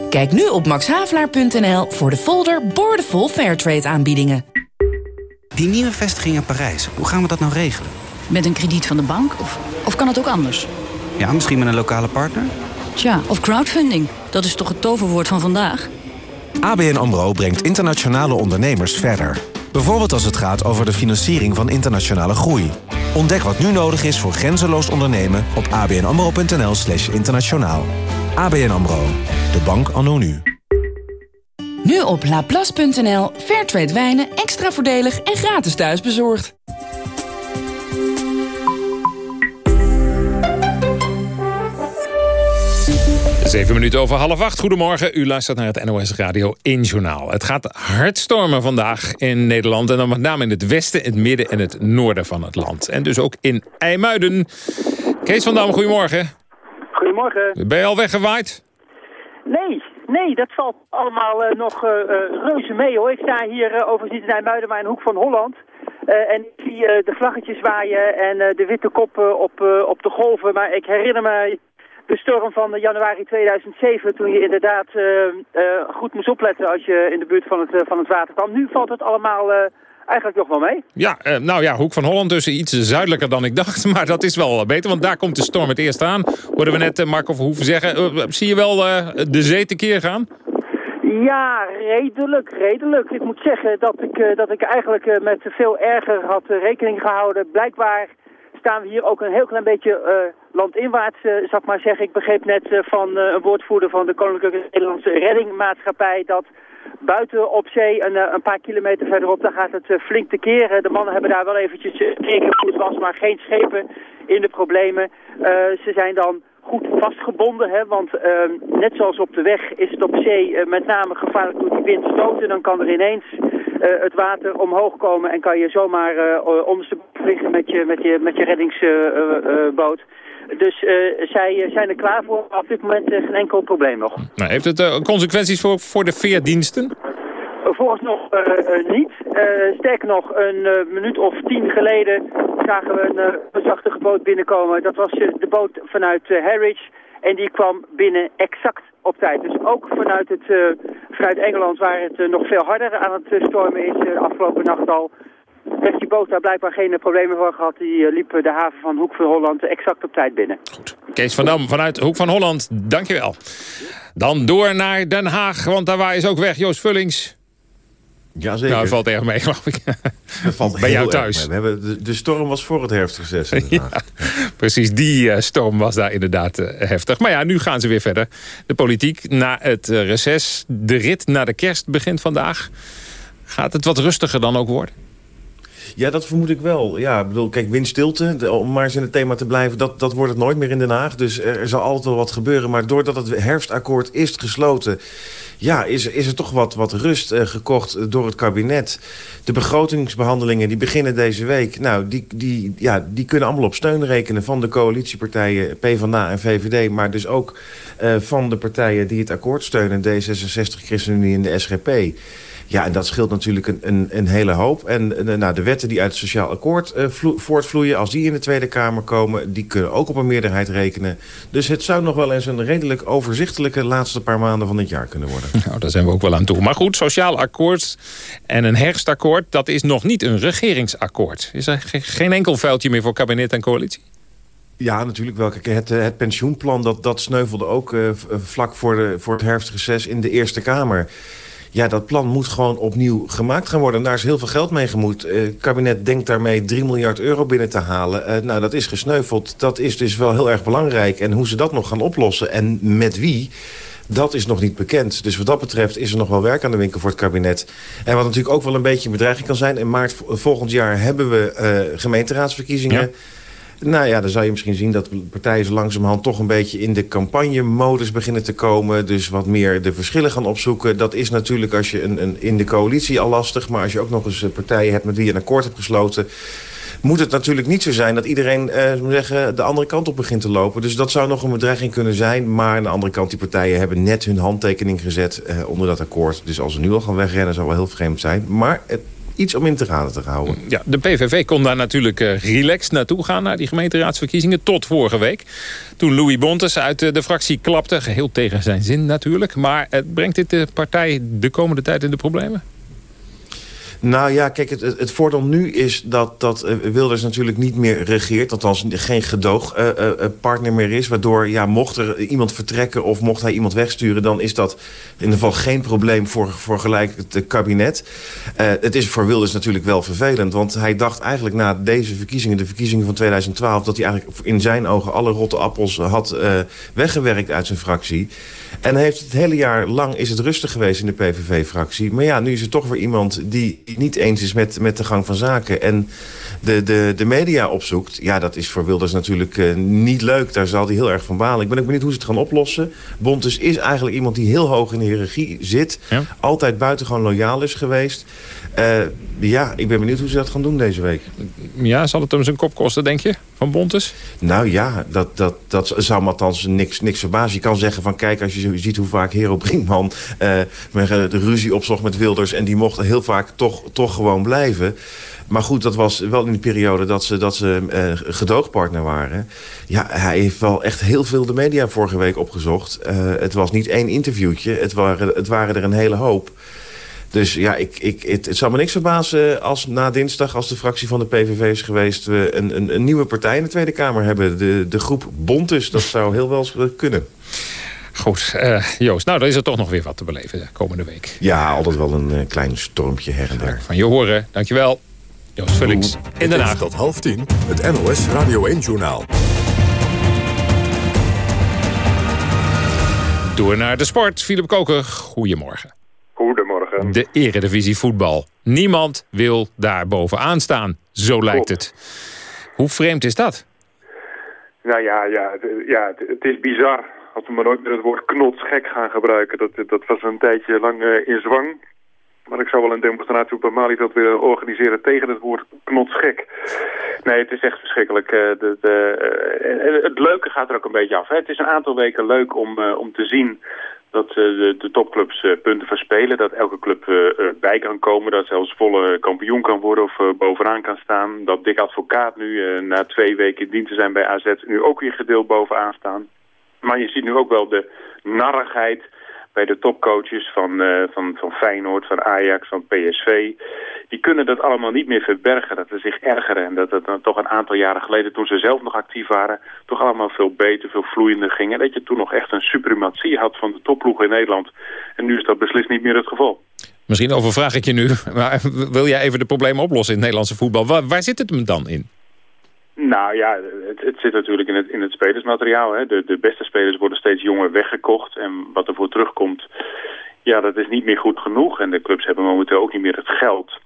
Kijk nu op maxhavelaar.nl voor de folder Boordevol Fairtrade aanbiedingen. Die nieuwe vestiging in Parijs, hoe gaan we dat nou regelen? Met een krediet van de bank? Of, of kan het ook anders? Ja, misschien met een lokale partner? Tja, of crowdfunding. Dat is toch het toverwoord van vandaag? ABN AMRO brengt internationale ondernemers verder. Bijvoorbeeld als het gaat over de financiering van internationale groei. Ontdek wat nu nodig is voor grenzeloos ondernemen op abnamro.nl slash internationaal. ABN AMRO, de bank anno nu. Nu op laplas.nl Fairtrade wijnen extra voordelig en gratis thuisbezorgd. Zeven minuten over half acht. Goedemorgen, u luistert naar het NOS Radio 1 Journaal. Het gaat hard stormen vandaag in Nederland. En dan met name in het westen, het midden en het noorden van het land. En dus ook in IJmuiden. Kees van Dam, goedemorgen. Goedemorgen. Ben je al weggewaaid? Nee, nee, dat valt allemaal uh, nog uh, reuze mee hoor. Ik sta hier uh, overigens in IJmuiden, maar in de hoek van Holland. en ik zie de vlaggetjes waaien en de witte koppen op, op de golven. Maar ik herinner me de storm van januari 2007, toen je inderdaad uh, uh, goed moest opletten als je in de buurt van het, uh, van het water kwam. Nu valt het allemaal eigenlijk nog wel mee. Ja, nou ja, Hoek van Holland dus iets zuidelijker dan ik dacht. Maar dat is wel beter, want daar komt de storm het eerst aan. Hoorden we net Marco Verhoeven zeggen. zie je wel de zee tekeer gaan? Ja, redelijk, redelijk. Ik moet zeggen dat ik, dat ik eigenlijk met veel erger had rekening gehouden. Blijkbaar staan we hier ook een heel klein beetje uh, landinwaarts, uh, zal ik maar zeggen. Ik begreep net uh, van een woordvoerder van de Koninklijke Nederlandse Reddingmaatschappij dat buiten op zee, een, een paar kilometer verderop, daar gaat het flink te keren. De mannen hebben daar wel eventjes het was, maar geen schepen in de problemen. ze zijn dan goed vastgebonden, hè, want net zoals op de weg is het op zee met name gevaarlijk door die wind stoten. Dan kan er ineens het water omhoog komen en kan je zomaar uh, ondersteboven vliegen met je, met je, met je reddingsboot. dus zij zijn er klaar voor. Op dit moment geen enkel probleem nog. Nou, heeft het consequenties voor, voor de veerdiensten? Volgens nog niet. sterker nog, een minuut of tien geleden zagen we een bezachtige boot binnenkomen. Dat was de boot vanuit Harwich. En die kwam binnen exact op tijd. Dus ook vanuit, het, uh, vanuit Engeland, waar het uh, nog veel harder aan het uh, stormen is, de afgelopen nacht al, heeft die boot daar blijkbaar geen problemen voor gehad. Die liep de haven van Hoek van Holland exact op tijd binnen. Goed. Kees van Dam vanuit Hoek van Holland, dankjewel. Dan door naar Den Haag, want daar is ook weg Joost Vullings. Jazeker. Nou, het valt erg mee, geloof ik. Valt Bij jou thuis. We hebben de, de storm was voor het herfstgezet. ja, Precies, die uh, storm was daar inderdaad uh, heftig. Maar ja, nu gaan ze weer verder. De politiek na het uh, reces. De rit naar de kerst begint vandaag. Gaat het wat rustiger dan ook worden? Ja, dat vermoed ik wel. Ja, bedoel, kijk, windstilte, om maar eens in het thema te blijven... Dat, dat wordt het nooit meer in Den Haag. Dus er, zal altijd wel wat gebeuren. Maar doordat het herfstakkoord is gesloten... ja, is, is er toch wat, wat rust uh, gekocht door het kabinet. De begrotingsbehandelingen die beginnen deze week. Nou, die, die, ja, die kunnen allemaal op steun rekenen van de coalitiepartijen... PvdA en VVD, maar dus ook uh, van de partijen die het akkoord steunen... D66, ChristenUnie en de SGP... Ja, en dat scheelt natuurlijk een, een, een hele hoop. En uh, nou, de wetten die uit het Sociaal Akkoord uh, voortvloeien... als die in de Tweede Kamer komen, die kunnen ook op een meerderheid rekenen. Dus het zou nog wel eens een redelijk overzichtelijke... laatste paar maanden van dit jaar kunnen worden. Nou, daar zijn we ook wel aan toe. Maar goed, Sociaal Akkoord en een herfstakkoord... dat is nog niet een regeringsakkoord. Is er geen enkel vuiltje meer voor kabinet en coalitie? Ja, natuurlijk wel. Kijk, het, het pensioenplan dat, dat sneuvelde ook uh, vlak voor, de, voor het herfstreces in de Eerste Kamer. Ja, dat plan moet gewoon opnieuw gemaakt gaan worden. En daar is heel veel geld mee gemoed. Uh, het kabinet denkt daarmee 3 miljard euro binnen te halen. Uh, nou, dat is gesneuveld. Dat is dus wel heel erg belangrijk. En hoe ze dat nog gaan oplossen en met wie... Dat is nog niet bekend. Dus wat dat betreft is er nog wel werk aan de winkel voor het kabinet. En wat natuurlijk ook wel een beetje een bedreiging kan zijn... in maart volgend jaar hebben we uh, gemeenteraadsverkiezingen... Ja. Nou ja, dan zou je misschien zien dat partijen zo langzamerhand toch een beetje in de campagnemodus beginnen te komen. Dus wat meer de verschillen gaan opzoeken. Dat is natuurlijk als je een, een, in de coalitie al lastig. Maar als je ook nog eens partijen hebt met wie je een akkoord hebt gesloten moet het natuurlijk niet zo zijn dat iedereen eh, zeggen, de andere kant op begint te lopen. Dus dat zou nog een bedreiging kunnen zijn. Maar aan de andere kant, die partijen hebben net hun handtekening gezet eh, onder dat akkoord. Dus als ze nu al gaan wegrennen, zou wel heel vreemd zijn. Maar het iets om in te gaten te houden. Ja, de PVV kon daar natuurlijk uh, relaxed naartoe gaan... naar die gemeenteraadsverkiezingen tot vorige week. Toen Louis Bontes uit de fractie klapte. Geheel tegen zijn zin natuurlijk. Maar het brengt dit de partij de komende tijd in de problemen? Nou ja, kijk, het, het voordeel nu is dat, dat uh, Wilders natuurlijk niet meer regeert. Althans, geen gedoogpartner uh, uh, meer is. Waardoor, ja, mocht er iemand vertrekken of mocht hij iemand wegsturen... dan is dat in ieder geval geen probleem voor, voor gelijk het kabinet. het is voor Wilders natuurlijk wel vervelend. Want hij dacht eigenlijk na deze verkiezingen, de verkiezingen van 2012... dat hij eigenlijk in zijn ogen alle rotte appels had weggewerkt uit zijn fractie. En heeft het hele jaar lang is het rustig geweest in de PVV-fractie. Maar ja, nu is er toch weer iemand die niet eens is met, met de gang van zaken... en de, de, de media opzoekt. Ja, dat is voor Wilders natuurlijk uh, niet leuk. Daar zal hij heel erg van balen. Ik ben ook benieuwd hoe ze het gaan oplossen. Bontes is eigenlijk iemand die heel hoog in de hiërarchie zit. Ja. Altijd buitengewoon loyaal is geweest. Uh, ja, ik ben benieuwd hoe ze dat gaan doen deze week. Ja, zal het hem zijn kop kosten, denk je, van Bontes? Nou ja, dat, dat, dat zou me althans niks, niks verbazen. Je kan zeggen van, kijk, als je ziet hoe vaak Hero Brinkman... Uh, de ruzie opzocht met Wilders... en die mocht heel vaak toch, toch gewoon blijven... Maar goed, dat was wel in de periode dat ze, dat ze uh, gedoogpartner waren. Ja, hij heeft wel echt heel veel de media vorige week opgezocht. Uh, het was niet één interviewtje, het waren, het waren er een hele hoop. Dus ja, ik, ik, het, het zou me niks verbazen als na dinsdag... als de fractie van de PVV is geweest... we een, een, een nieuwe partij in de Tweede Kamer hebben. De, de groep Bontes, dat zou heel wel kunnen. Goed, uh, Joost, nou dan is er toch nog weer wat te beleven de komende week. Ja, altijd wel een uh, klein stormpje her en der. Van je horen, dankjewel. Joost Vullings in Den Haag. tot half tien, het NOS Radio 1-journaal. Door naar de sport. Philip Koker, goedemorgen. De eredivisie voetbal. Niemand wil daar bovenaan staan, zo lijkt het. Hoe vreemd is dat? Nou ja, ja, het, ja, het, is bizar. Als we maar nooit meer het woord knotsgek gaan gebruiken. Dat, dat was een tijdje lang uh, in zwang. Maar ik zou wel een demonstratie op het Malieveld willen organiseren tegen het woord knotsgek. Nee, het is echt verschrikkelijk. Uh, de, de, uh, het leuke gaat er ook een beetje af. Hè? Het is een aantal weken leuk om, om te zien dat de, de, topclubs punten verspelen. Dat elke club bij kan komen. Dat zelfs volle kampioen kan worden of bovenaan kan staan. Dat Dick Advocaat nu na twee weken in dienst te zijn bij AZ nu ook weer gedeeld bovenaan staan. Maar je ziet nu ook wel de narrigheid bij de topcoaches van, uh, van, van Feyenoord, van Ajax, van PSV. Die kunnen dat allemaal niet meer verbergen, dat ze zich ergeren. En dat het dan toch een aantal jaren geleden, toen ze zelf nog actief waren... toch allemaal veel beter, veel vloeiender ging. En dat je toen nog echt een suprematie had van de topploeg in Nederland. En nu is dat beslist niet meer het geval. Misschien overvraag ik je nu, maar wil jij even de problemen oplossen in het Nederlandse voetbal? Waar, waar zit het hem dan in? Nou ja, het, het, zit natuurlijk in het, in het spelersmateriaal. Hè. De, de beste spelers worden steeds jonger weggekocht. En wat er voor terugkomt, ja, dat is niet meer goed genoeg. En de clubs hebben momenteel ook niet meer het geld.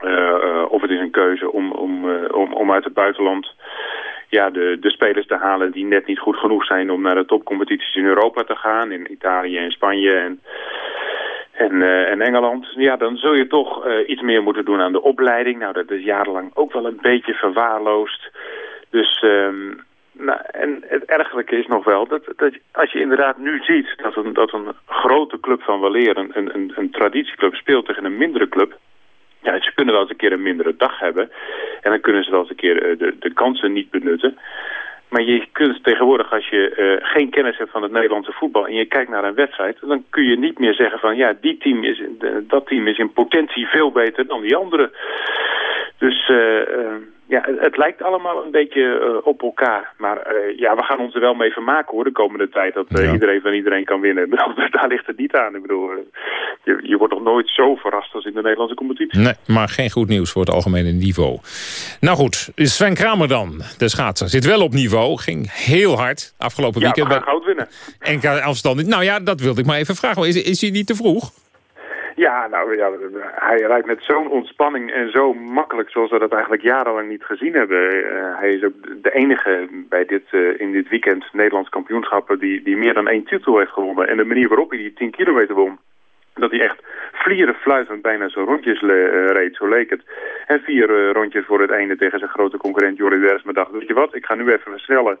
Uh, of het is een keuze om, om, uh, om, om uit het buitenland ja, de, de spelers te halen die net niet goed genoeg zijn om naar de topcompetities in Europa te gaan. In Italië en Spanje en, en, uh, en Engeland. Ja, dan zul je toch uh, iets meer moeten doen aan de opleiding. Nou, dat is jarenlang ook wel een beetje verwaarloosd. Dus... Um, nou, en het ergelijke is nog wel dat, dat als je inderdaad nu ziet dat een, dat een grote club van Waleer, een, een, een traditieclub, speelt tegen een mindere club, ja, ze kunnen wel eens een keer een mindere dag hebben. En dan kunnen ze wel eens een keer uh, de, de kansen niet benutten. Maar je kunt tegenwoordig, als je uh, geen kennis hebt van het Nederlandse voetbal... en je kijkt naar een wedstrijd, dan kun je niet meer zeggen van... ja, die team is, dat team is in potentie veel beter dan die andere. Dus... Uh, ja, het lijkt allemaal een beetje uh, op elkaar. Maar uh, ja, we gaan ons er wel mee vermaken hoor, de komende tijd. Dat uh, ja. iedereen van iedereen kan winnen. Daar ligt het niet aan. Ik bedoel, je, je wordt nog nooit zo verrast als in de Nederlandse competitie. Nee, maar geen goed nieuws voor het algemene niveau. Nou goed, Sven Kramer dan, de schaatser, zit wel op niveau. Ging heel hard afgelopen ja, weekend. Ja, goud winnen. Enkele afstand. Nou ja, dat wilde ik maar even vragen. Is, is hij niet te vroeg? Ja, nou ja, hij rijdt met zo'n ontspanning en zo makkelijk zoals we dat eigenlijk jarenlang niet gezien hebben. Uh, hij is ook de enige bij dit, uh, in dit weekend Nederlands kampioenschappen die, die meer dan één titel heeft gewonnen. En de manier waarop hij die 10 kilometer won, dat hij echt vlieren fluitend bijna zo rondjes uh, reed, zo leek het. En vier rondjes voor het einde tegen zijn grote concurrent Jordi Dersma dacht, weet je wat, ik ga nu even versnellen.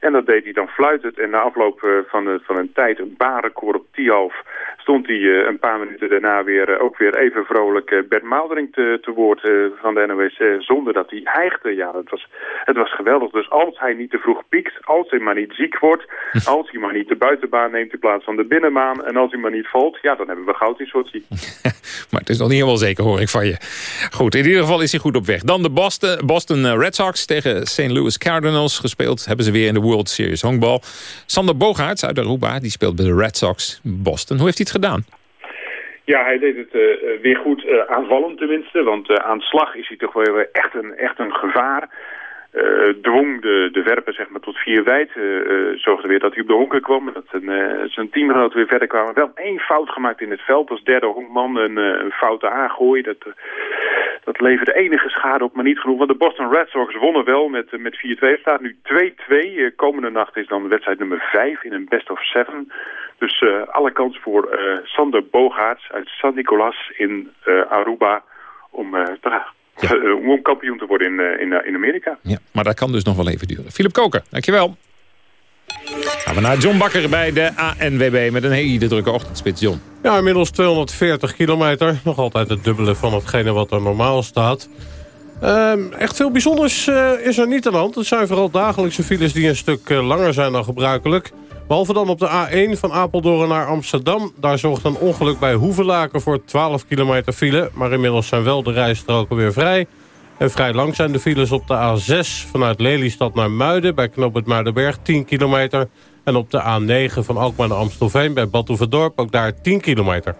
En dat deed hij dan fluitend. En na afloop van, de, van een tijd, een baanrecord op Tialf, stond hij uh, een paar minuten daarna weer, uh, ook weer even vrolijk Bert Maaldering te, te woord van de NOS. zonder dat hij hijgde. Ja, het was, het was geweldig. Dus als hij niet te vroeg piekt, als hij maar niet ziek wordt, als hij maar niet de buitenbaan neemt in plaats van de binnenbaan en als hij maar niet valt, ja, dan hebben we goud in Sochi. maar het is nog niet helemaal zeker, hoor ik van je. Goed, in ieder geval is hij goed op weg. Dan de Boston, Boston Red Sox tegen St. Louis Cardinals gespeeld. Hebben ze weer in de World Series honkbal. Sander Bogaerts uit Aruba, die speelt bij de Red Sox Boston. Hoe heeft hij het Ja, hij deed het uh, weer goed uh, aanvallend tenminste. Want aan slag is hij toch wel echt een, echt een gevaar. Dwong de, de werpen zeg maar, tot vier wijd. Zorgde weer dat hij op de honken kwam. Dat zijn, zijn teamgenoten weer verder kwamen. Wel één fout gemaakt in het veld. Als derde honkman een, een foute aangooi. Dat, dat leverde enige schade op, maar niet genoeg. Want de Boston Red Sox wonnen wel met, met 4-2. staat nu 2-2. komende nacht is dan wedstrijd nummer 5 in een best of 7. Dus alle kans voor Sander Bogaerts uit San Nicolas in Aruba om te ja. om kampioen te worden in, in, in Amerika. Ja, maar dat kan dus nog wel even duren. Philip Koker, dankjewel. Gaan we naar John Bakker bij de ANWB met een hele drukke ochtendspits, John. Ja, inmiddels 240 kilometer. Nog altijd het dubbele van hetgene wat er normaal staat. Um, echt veel bijzonders is er niet aan de hand. Het zijn vooral dagelijkse files die een stuk langer zijn dan gebruikelijk. Behalve dan op de A1 van Apeldoorn naar Amsterdam. Daar zorgt een ongeluk bij Hoevelaken voor 12 kilometer file. Maar inmiddels zijn wel de rijstroken weer vrij. En vrij lang zijn de files op de A6 vanuit Lelystad naar Muiden... bij Knoop het Muidenberg 10 kilometer. En op de A9 van Alkmaar naar Amstelveen bij Badhoevedorp ook daar 10 kilometer.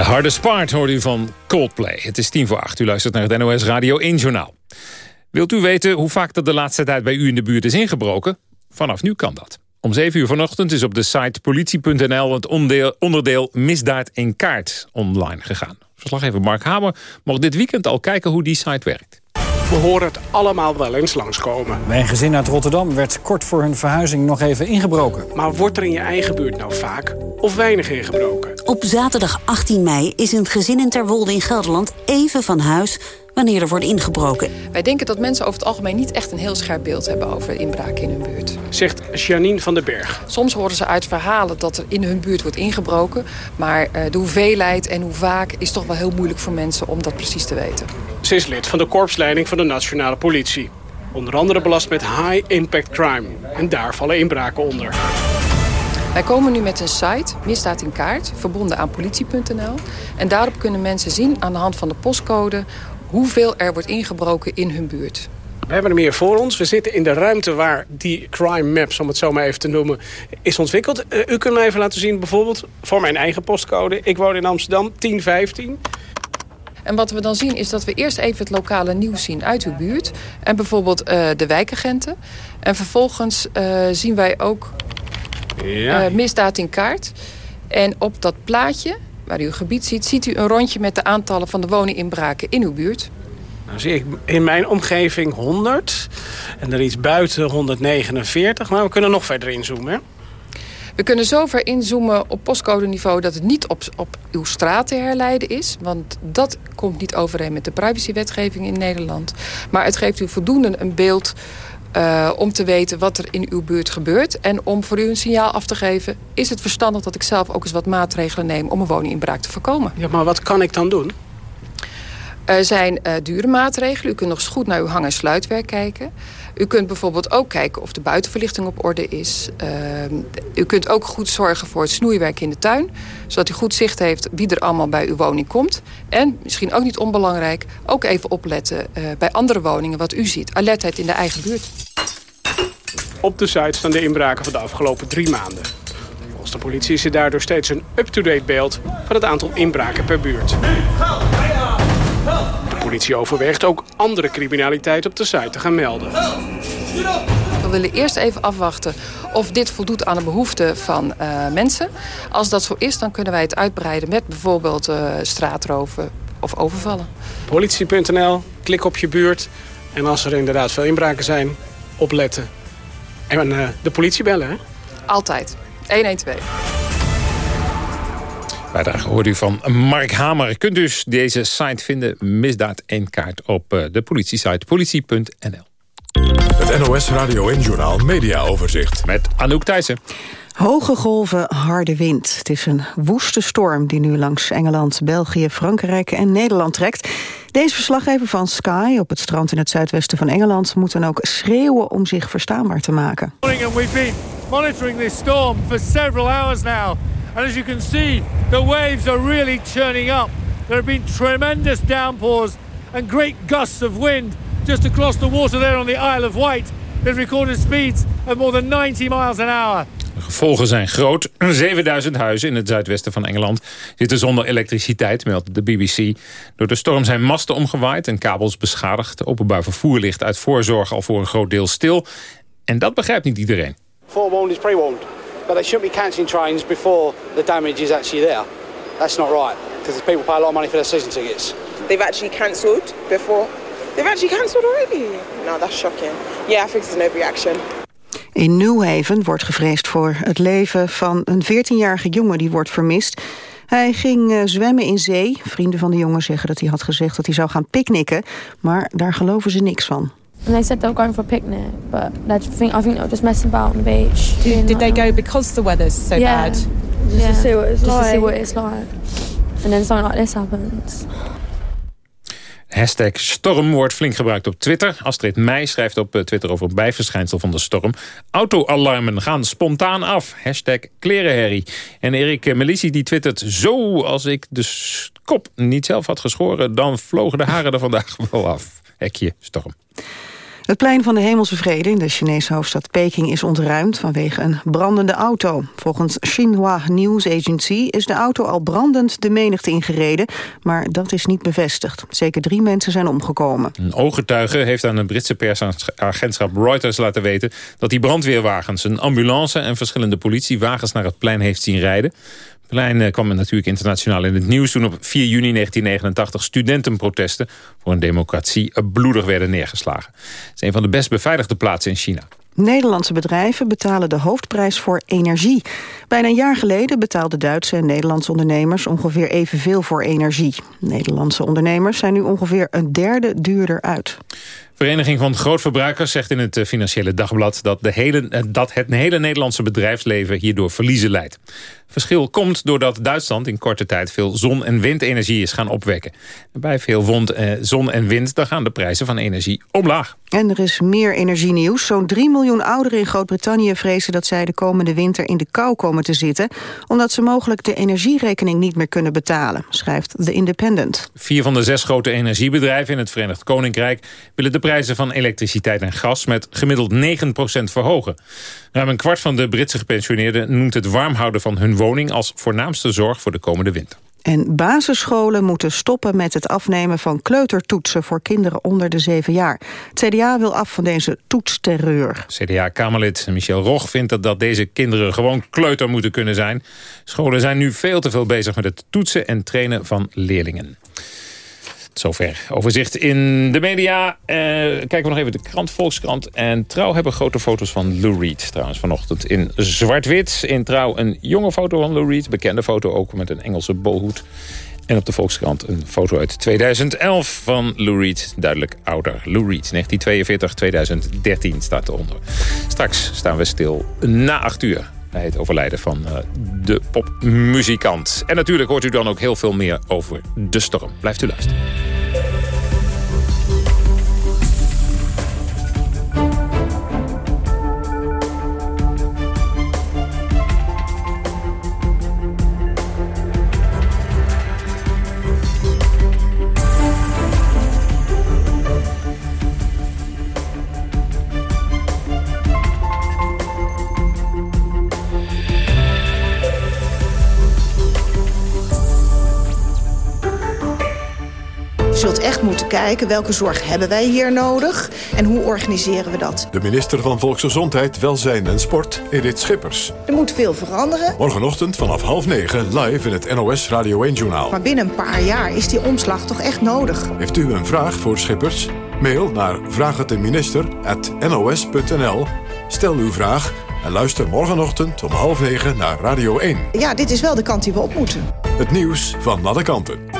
De harde spaart hoort u van Coldplay. Het is tien voor acht. U luistert naar het NOS Radio 1 Journaal. Wilt u weten hoe vaak dat de laatste tijd bij u in de buurt is ingebroken? Vanaf nu kan dat. Om 7 uur vanochtend is op de site politie.nl het onderdeel Misdaad in Kaart online gegaan. Verslaggever Mark Hamer mocht dit weekend al kijken hoe die site werkt. We horen het allemaal wel eens langskomen. Bij een gezin uit Rotterdam werd kort voor hun verhuizing nog even ingebroken. Maar wordt er in je eigen buurt nou vaak of weinig ingebroken? Op zaterdag 18 mei is een gezin in Terwolde in Gelderland even van huis wanneer er wordt ingebroken. Wij denken dat mensen over het algemeen niet echt een heel scherp beeld hebben over inbraken in hun buurt. Zegt Janine van den Berg. Soms horen ze uit verhalen dat er in hun buurt wordt ingebroken. Maar eh, de hoeveelheid en hoe vaak is toch wel heel moeilijk voor mensen om dat precies te weten. Ze is lid van de korpsleiding van de Nationale Politie. Onder andere belast met high impact crime. En daar vallen inbraken onder. Wij komen nu met een site, Misdaad in Kaart, verbonden aan politie.nl. En daarop kunnen mensen zien aan de hand van de postcode hoeveel er wordt ingebroken in hun buurt. We hebben er meer voor ons. We zitten in de ruimte waar die crime maps, om het zo maar even te noemen, is ontwikkeld. Uh, u kunt me even laten zien, bijvoorbeeld voor mijn eigen postcode. Ik woon in Amsterdam, 1015. En wat we dan zien is dat we eerst even het lokale nieuws zien uit uw buurt. En bijvoorbeeld uh, de wijkagenten. En vervolgens uh, zien wij ook ja. misdaad in kaart. En op dat plaatje waar u een gebied ziet... ziet u een rondje met de aantallen van de woninginbraken in uw buurt. Dan zie ik in mijn omgeving 100 en er iets buiten 149. Maar we kunnen nog verder inzoomen, hè? We kunnen zover inzoomen op postcodeniveau dat het niet op, op uw straat te herleiden is. Want dat komt niet overeen met de privacywetgeving in Nederland. Maar het geeft u voldoende een beeld uh, om te weten wat er in uw buurt gebeurt. En om voor u een signaal af te geven... is het verstandig dat ik zelf ook eens wat maatregelen neem... om een woninginbraak te voorkomen. Ja, maar wat kan ik dan doen? Er zijn uh, dure maatregelen. U kunt nog eens goed naar uw hang- en sluitwerk kijken. U kunt bijvoorbeeld ook kijken of de buitenverlichting op orde is. Uh, u kunt ook goed zorgen voor het snoeiwerk in de tuin. Zodat u goed zicht heeft wie er allemaal bij uw woning komt. En, misschien ook niet onbelangrijk, ook even opletten uh, bij andere woningen wat u ziet. Alertheid in de eigen buurt. Op de site staan de inbraken van de afgelopen drie maanden. Volgens de politie is er daardoor steeds een up-to-date beeld van het aantal inbraken per buurt. De politie overweegt ook andere criminaliteit op de site te gaan melden. We willen eerst even afwachten of dit voldoet aan de behoeften van uh, mensen. Als dat zo is, dan kunnen wij het uitbreiden met bijvoorbeeld uh, straatroven of overvallen. Politie.nl, klik op je buurt. En als er inderdaad veel inbraken zijn, opletten. En uh, de politie bellen, hè? Altijd. 112. Bijdrage hoort u van Mark Hamer. Kunt dus deze site vinden, misdaad en kaart, op uh, de politiesite politie.nl. Het NOS Radio en Journaal Media Overzicht. Met Anouk Thijssen. Hoge golven, harde wind. Het is een woeste storm die nu langs Engeland, België, Frankrijk en Nederland trekt. Deze verslaggever van Sky op het strand in het zuidwesten van Engeland... moet dan ook schreeuwen om zich verstaanbaar te maken. We've been monitoring this storm for several hours now. And as you can see, the waves are really churning up. There have been tremendous downpours and great gusts of wind just across the water there on the Isle of Wight. They've recorded speeds of more than 90 miles an hour. De gevolgen zijn groot. 7000 huizen in het zuidwesten van Engeland zitten zonder elektriciteit, meldt de BBC. Door de storm zijn masten omgewaaid en kabels beschadigd. Openbaar vervoer ligt uit voorzorg al voor een groot deel stil. En dat begrijpt niet iedereen. Forewarned is pre-warned. But they shouldn't be cancelling trains before the damage is actually there. That's not right. Because people pay a lot of money for their season tickets. They've actually cancelled before. They've actually cancelled already. No, that's shocking. Yeah, I think it's an overreaction. In Newhaven wordt gevreesd voor het leven van een 14-jarige jongen die wordt vermist. Hij ging uh, zwemmen in zee. Vrienden van de jongen zeggen dat hij had gezegd dat hij zou gaan picknicken. Maar daar geloven ze niks van. And they said they were going for a picnic, but I think I think they were just messing about on the beach. Did, did they go because the weather's so yeah. bad? Just yeah. to see what it's just like. to see what it's like. And then something like this happens. Hashtag storm wordt flink gebruikt op Twitter. Astrid Meij schrijft op Twitter over een bijverschijnsel van de storm. Autoalarmen gaan spontaan af. Hashtag klerenherrie. En Erik Melissi die twittert... zo als ik de kop niet zelf had geschoren... dan vlogen de haren er vandaag wel af. Hekje storm. Het plein van de Hemelse Vrede in de Chinese hoofdstad Peking is ontruimd vanwege een brandende auto. Volgens Xinhua News Agency is de auto al brandend de menigte ingereden, maar dat is niet bevestigd. Zeker drie mensen zijn omgekomen. Een ooggetuige heeft aan de Britse persagentschap Reuters laten weten dat die brandweerwagens, een ambulance en verschillende politiewagens naar het plein heeft zien rijden. Plein eh, kwam natuurlijk internationaal in het nieuws... toen op 4 juni 1989 studentenprotesten voor een democratie bloedig werden neergeslagen. Het is een van de best beveiligde plaatsen in China. Nederlandse bedrijven betalen de hoofdprijs voor energie. Bijna een jaar geleden betaalden Duitse en Nederlandse ondernemers ongeveer evenveel voor energie. Nederlandse ondernemers zijn nu ongeveer een derde duurder uit. Vereniging van Grootverbruikers zegt in het eh, Financiële Dagblad... dat, de hele, eh, dat het hele Nederlandse bedrijfsleven hierdoor verliezen leidt. Verschil komt doordat Duitsland in korte tijd veel zon- en windenergie is gaan opwekken. Bij veel wond, eh, zon en wind dan gaan de prijzen van energie omlaag. En er is meer energienieuws. Zo'n 3 miljoen ouderen in Groot-Brittannië vrezen dat zij de komende winter in de kou komen te zitten, omdat ze mogelijk de energierekening niet meer kunnen betalen, schrijft The Independent. Vier van de zes grote energiebedrijven in het Verenigd Koninkrijk willen de prijzen van elektriciteit en gas met gemiddeld 9% verhogen. Ruim een kwart van de Britse gepensioneerden noemt het warmhouden van hun woning als voornaamste zorg voor de komende winter. En basisscholen moeten stoppen met het afnemen van kleutertoetsen voor kinderen onder de zeven jaar. Het CDA wil af van deze toetsterreur. CDA-Kamerlid Michel Roch vindt dat, dat deze kinderen gewoon kleuter moeten kunnen zijn. Scholen zijn nu veel te veel bezig met het toetsen en trainen van leerlingen. Zover overzicht in de media. Uh, kijken we nog even de krant Volkskrant. En Trouw hebben grote foto's van Lou Reed. Trouwens vanochtend in zwart-wit. In Trouw een jonge foto van Lou Reed. Bekende foto ook met een Engelse bolhoed. En op de Volkskrant een foto uit 2011 van Lou Reed. Duidelijk ouder. Lou Reed, 1942-2013 staat eronder. Straks staan we stil na acht uur bij het overlijden van uh, de popmuzikant. En natuurlijk hoort u dan ook heel veel meer over de storm. Blijft u luisteren. Zult echt moeten kijken welke zorg hebben wij hier nodig en hoe organiseren we dat. De minister van Volksgezondheid, Welzijn en Sport, Edith Schippers. Er moet veel veranderen. Morgenochtend vanaf half negen live in het NOS Radio 1-journaal. Maar binnen een paar jaar is die omslag toch echt nodig. Heeft u een vraag voor Schippers? Mail naar vraaghetdeminister.nos.nl. Stel uw vraag en luister morgenochtend om half negen naar Radio 1. Ja, dit is wel de kant die we op moeten. Het nieuws van alle kanten.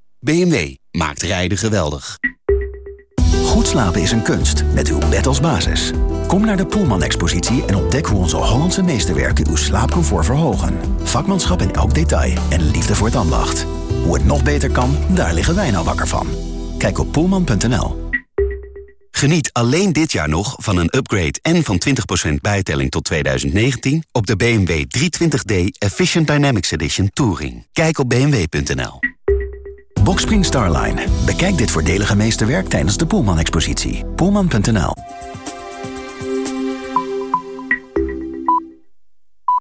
BMW maakt rijden geweldig. Goed slapen is een kunst, met uw bed als basis. Kom naar de Poelman-expositie en ontdek hoe onze Hollandse meesterwerken uw slaapcomfort verhogen. Vakmanschap in elk detail en liefde voor het ambacht. Hoe het nog beter kan, daar liggen wij nou wakker van. Kijk op poelman.nl. Geniet alleen dit jaar nog van een upgrade en van 20% bijtelling tot 2019 op de BMW 320d Efficient Dynamics Edition Touring. Kijk op bmw.nl. Boxspring Starline. Bekijk dit voordelige meesterwerk tijdens de Poelman-expositie. Poelman.nl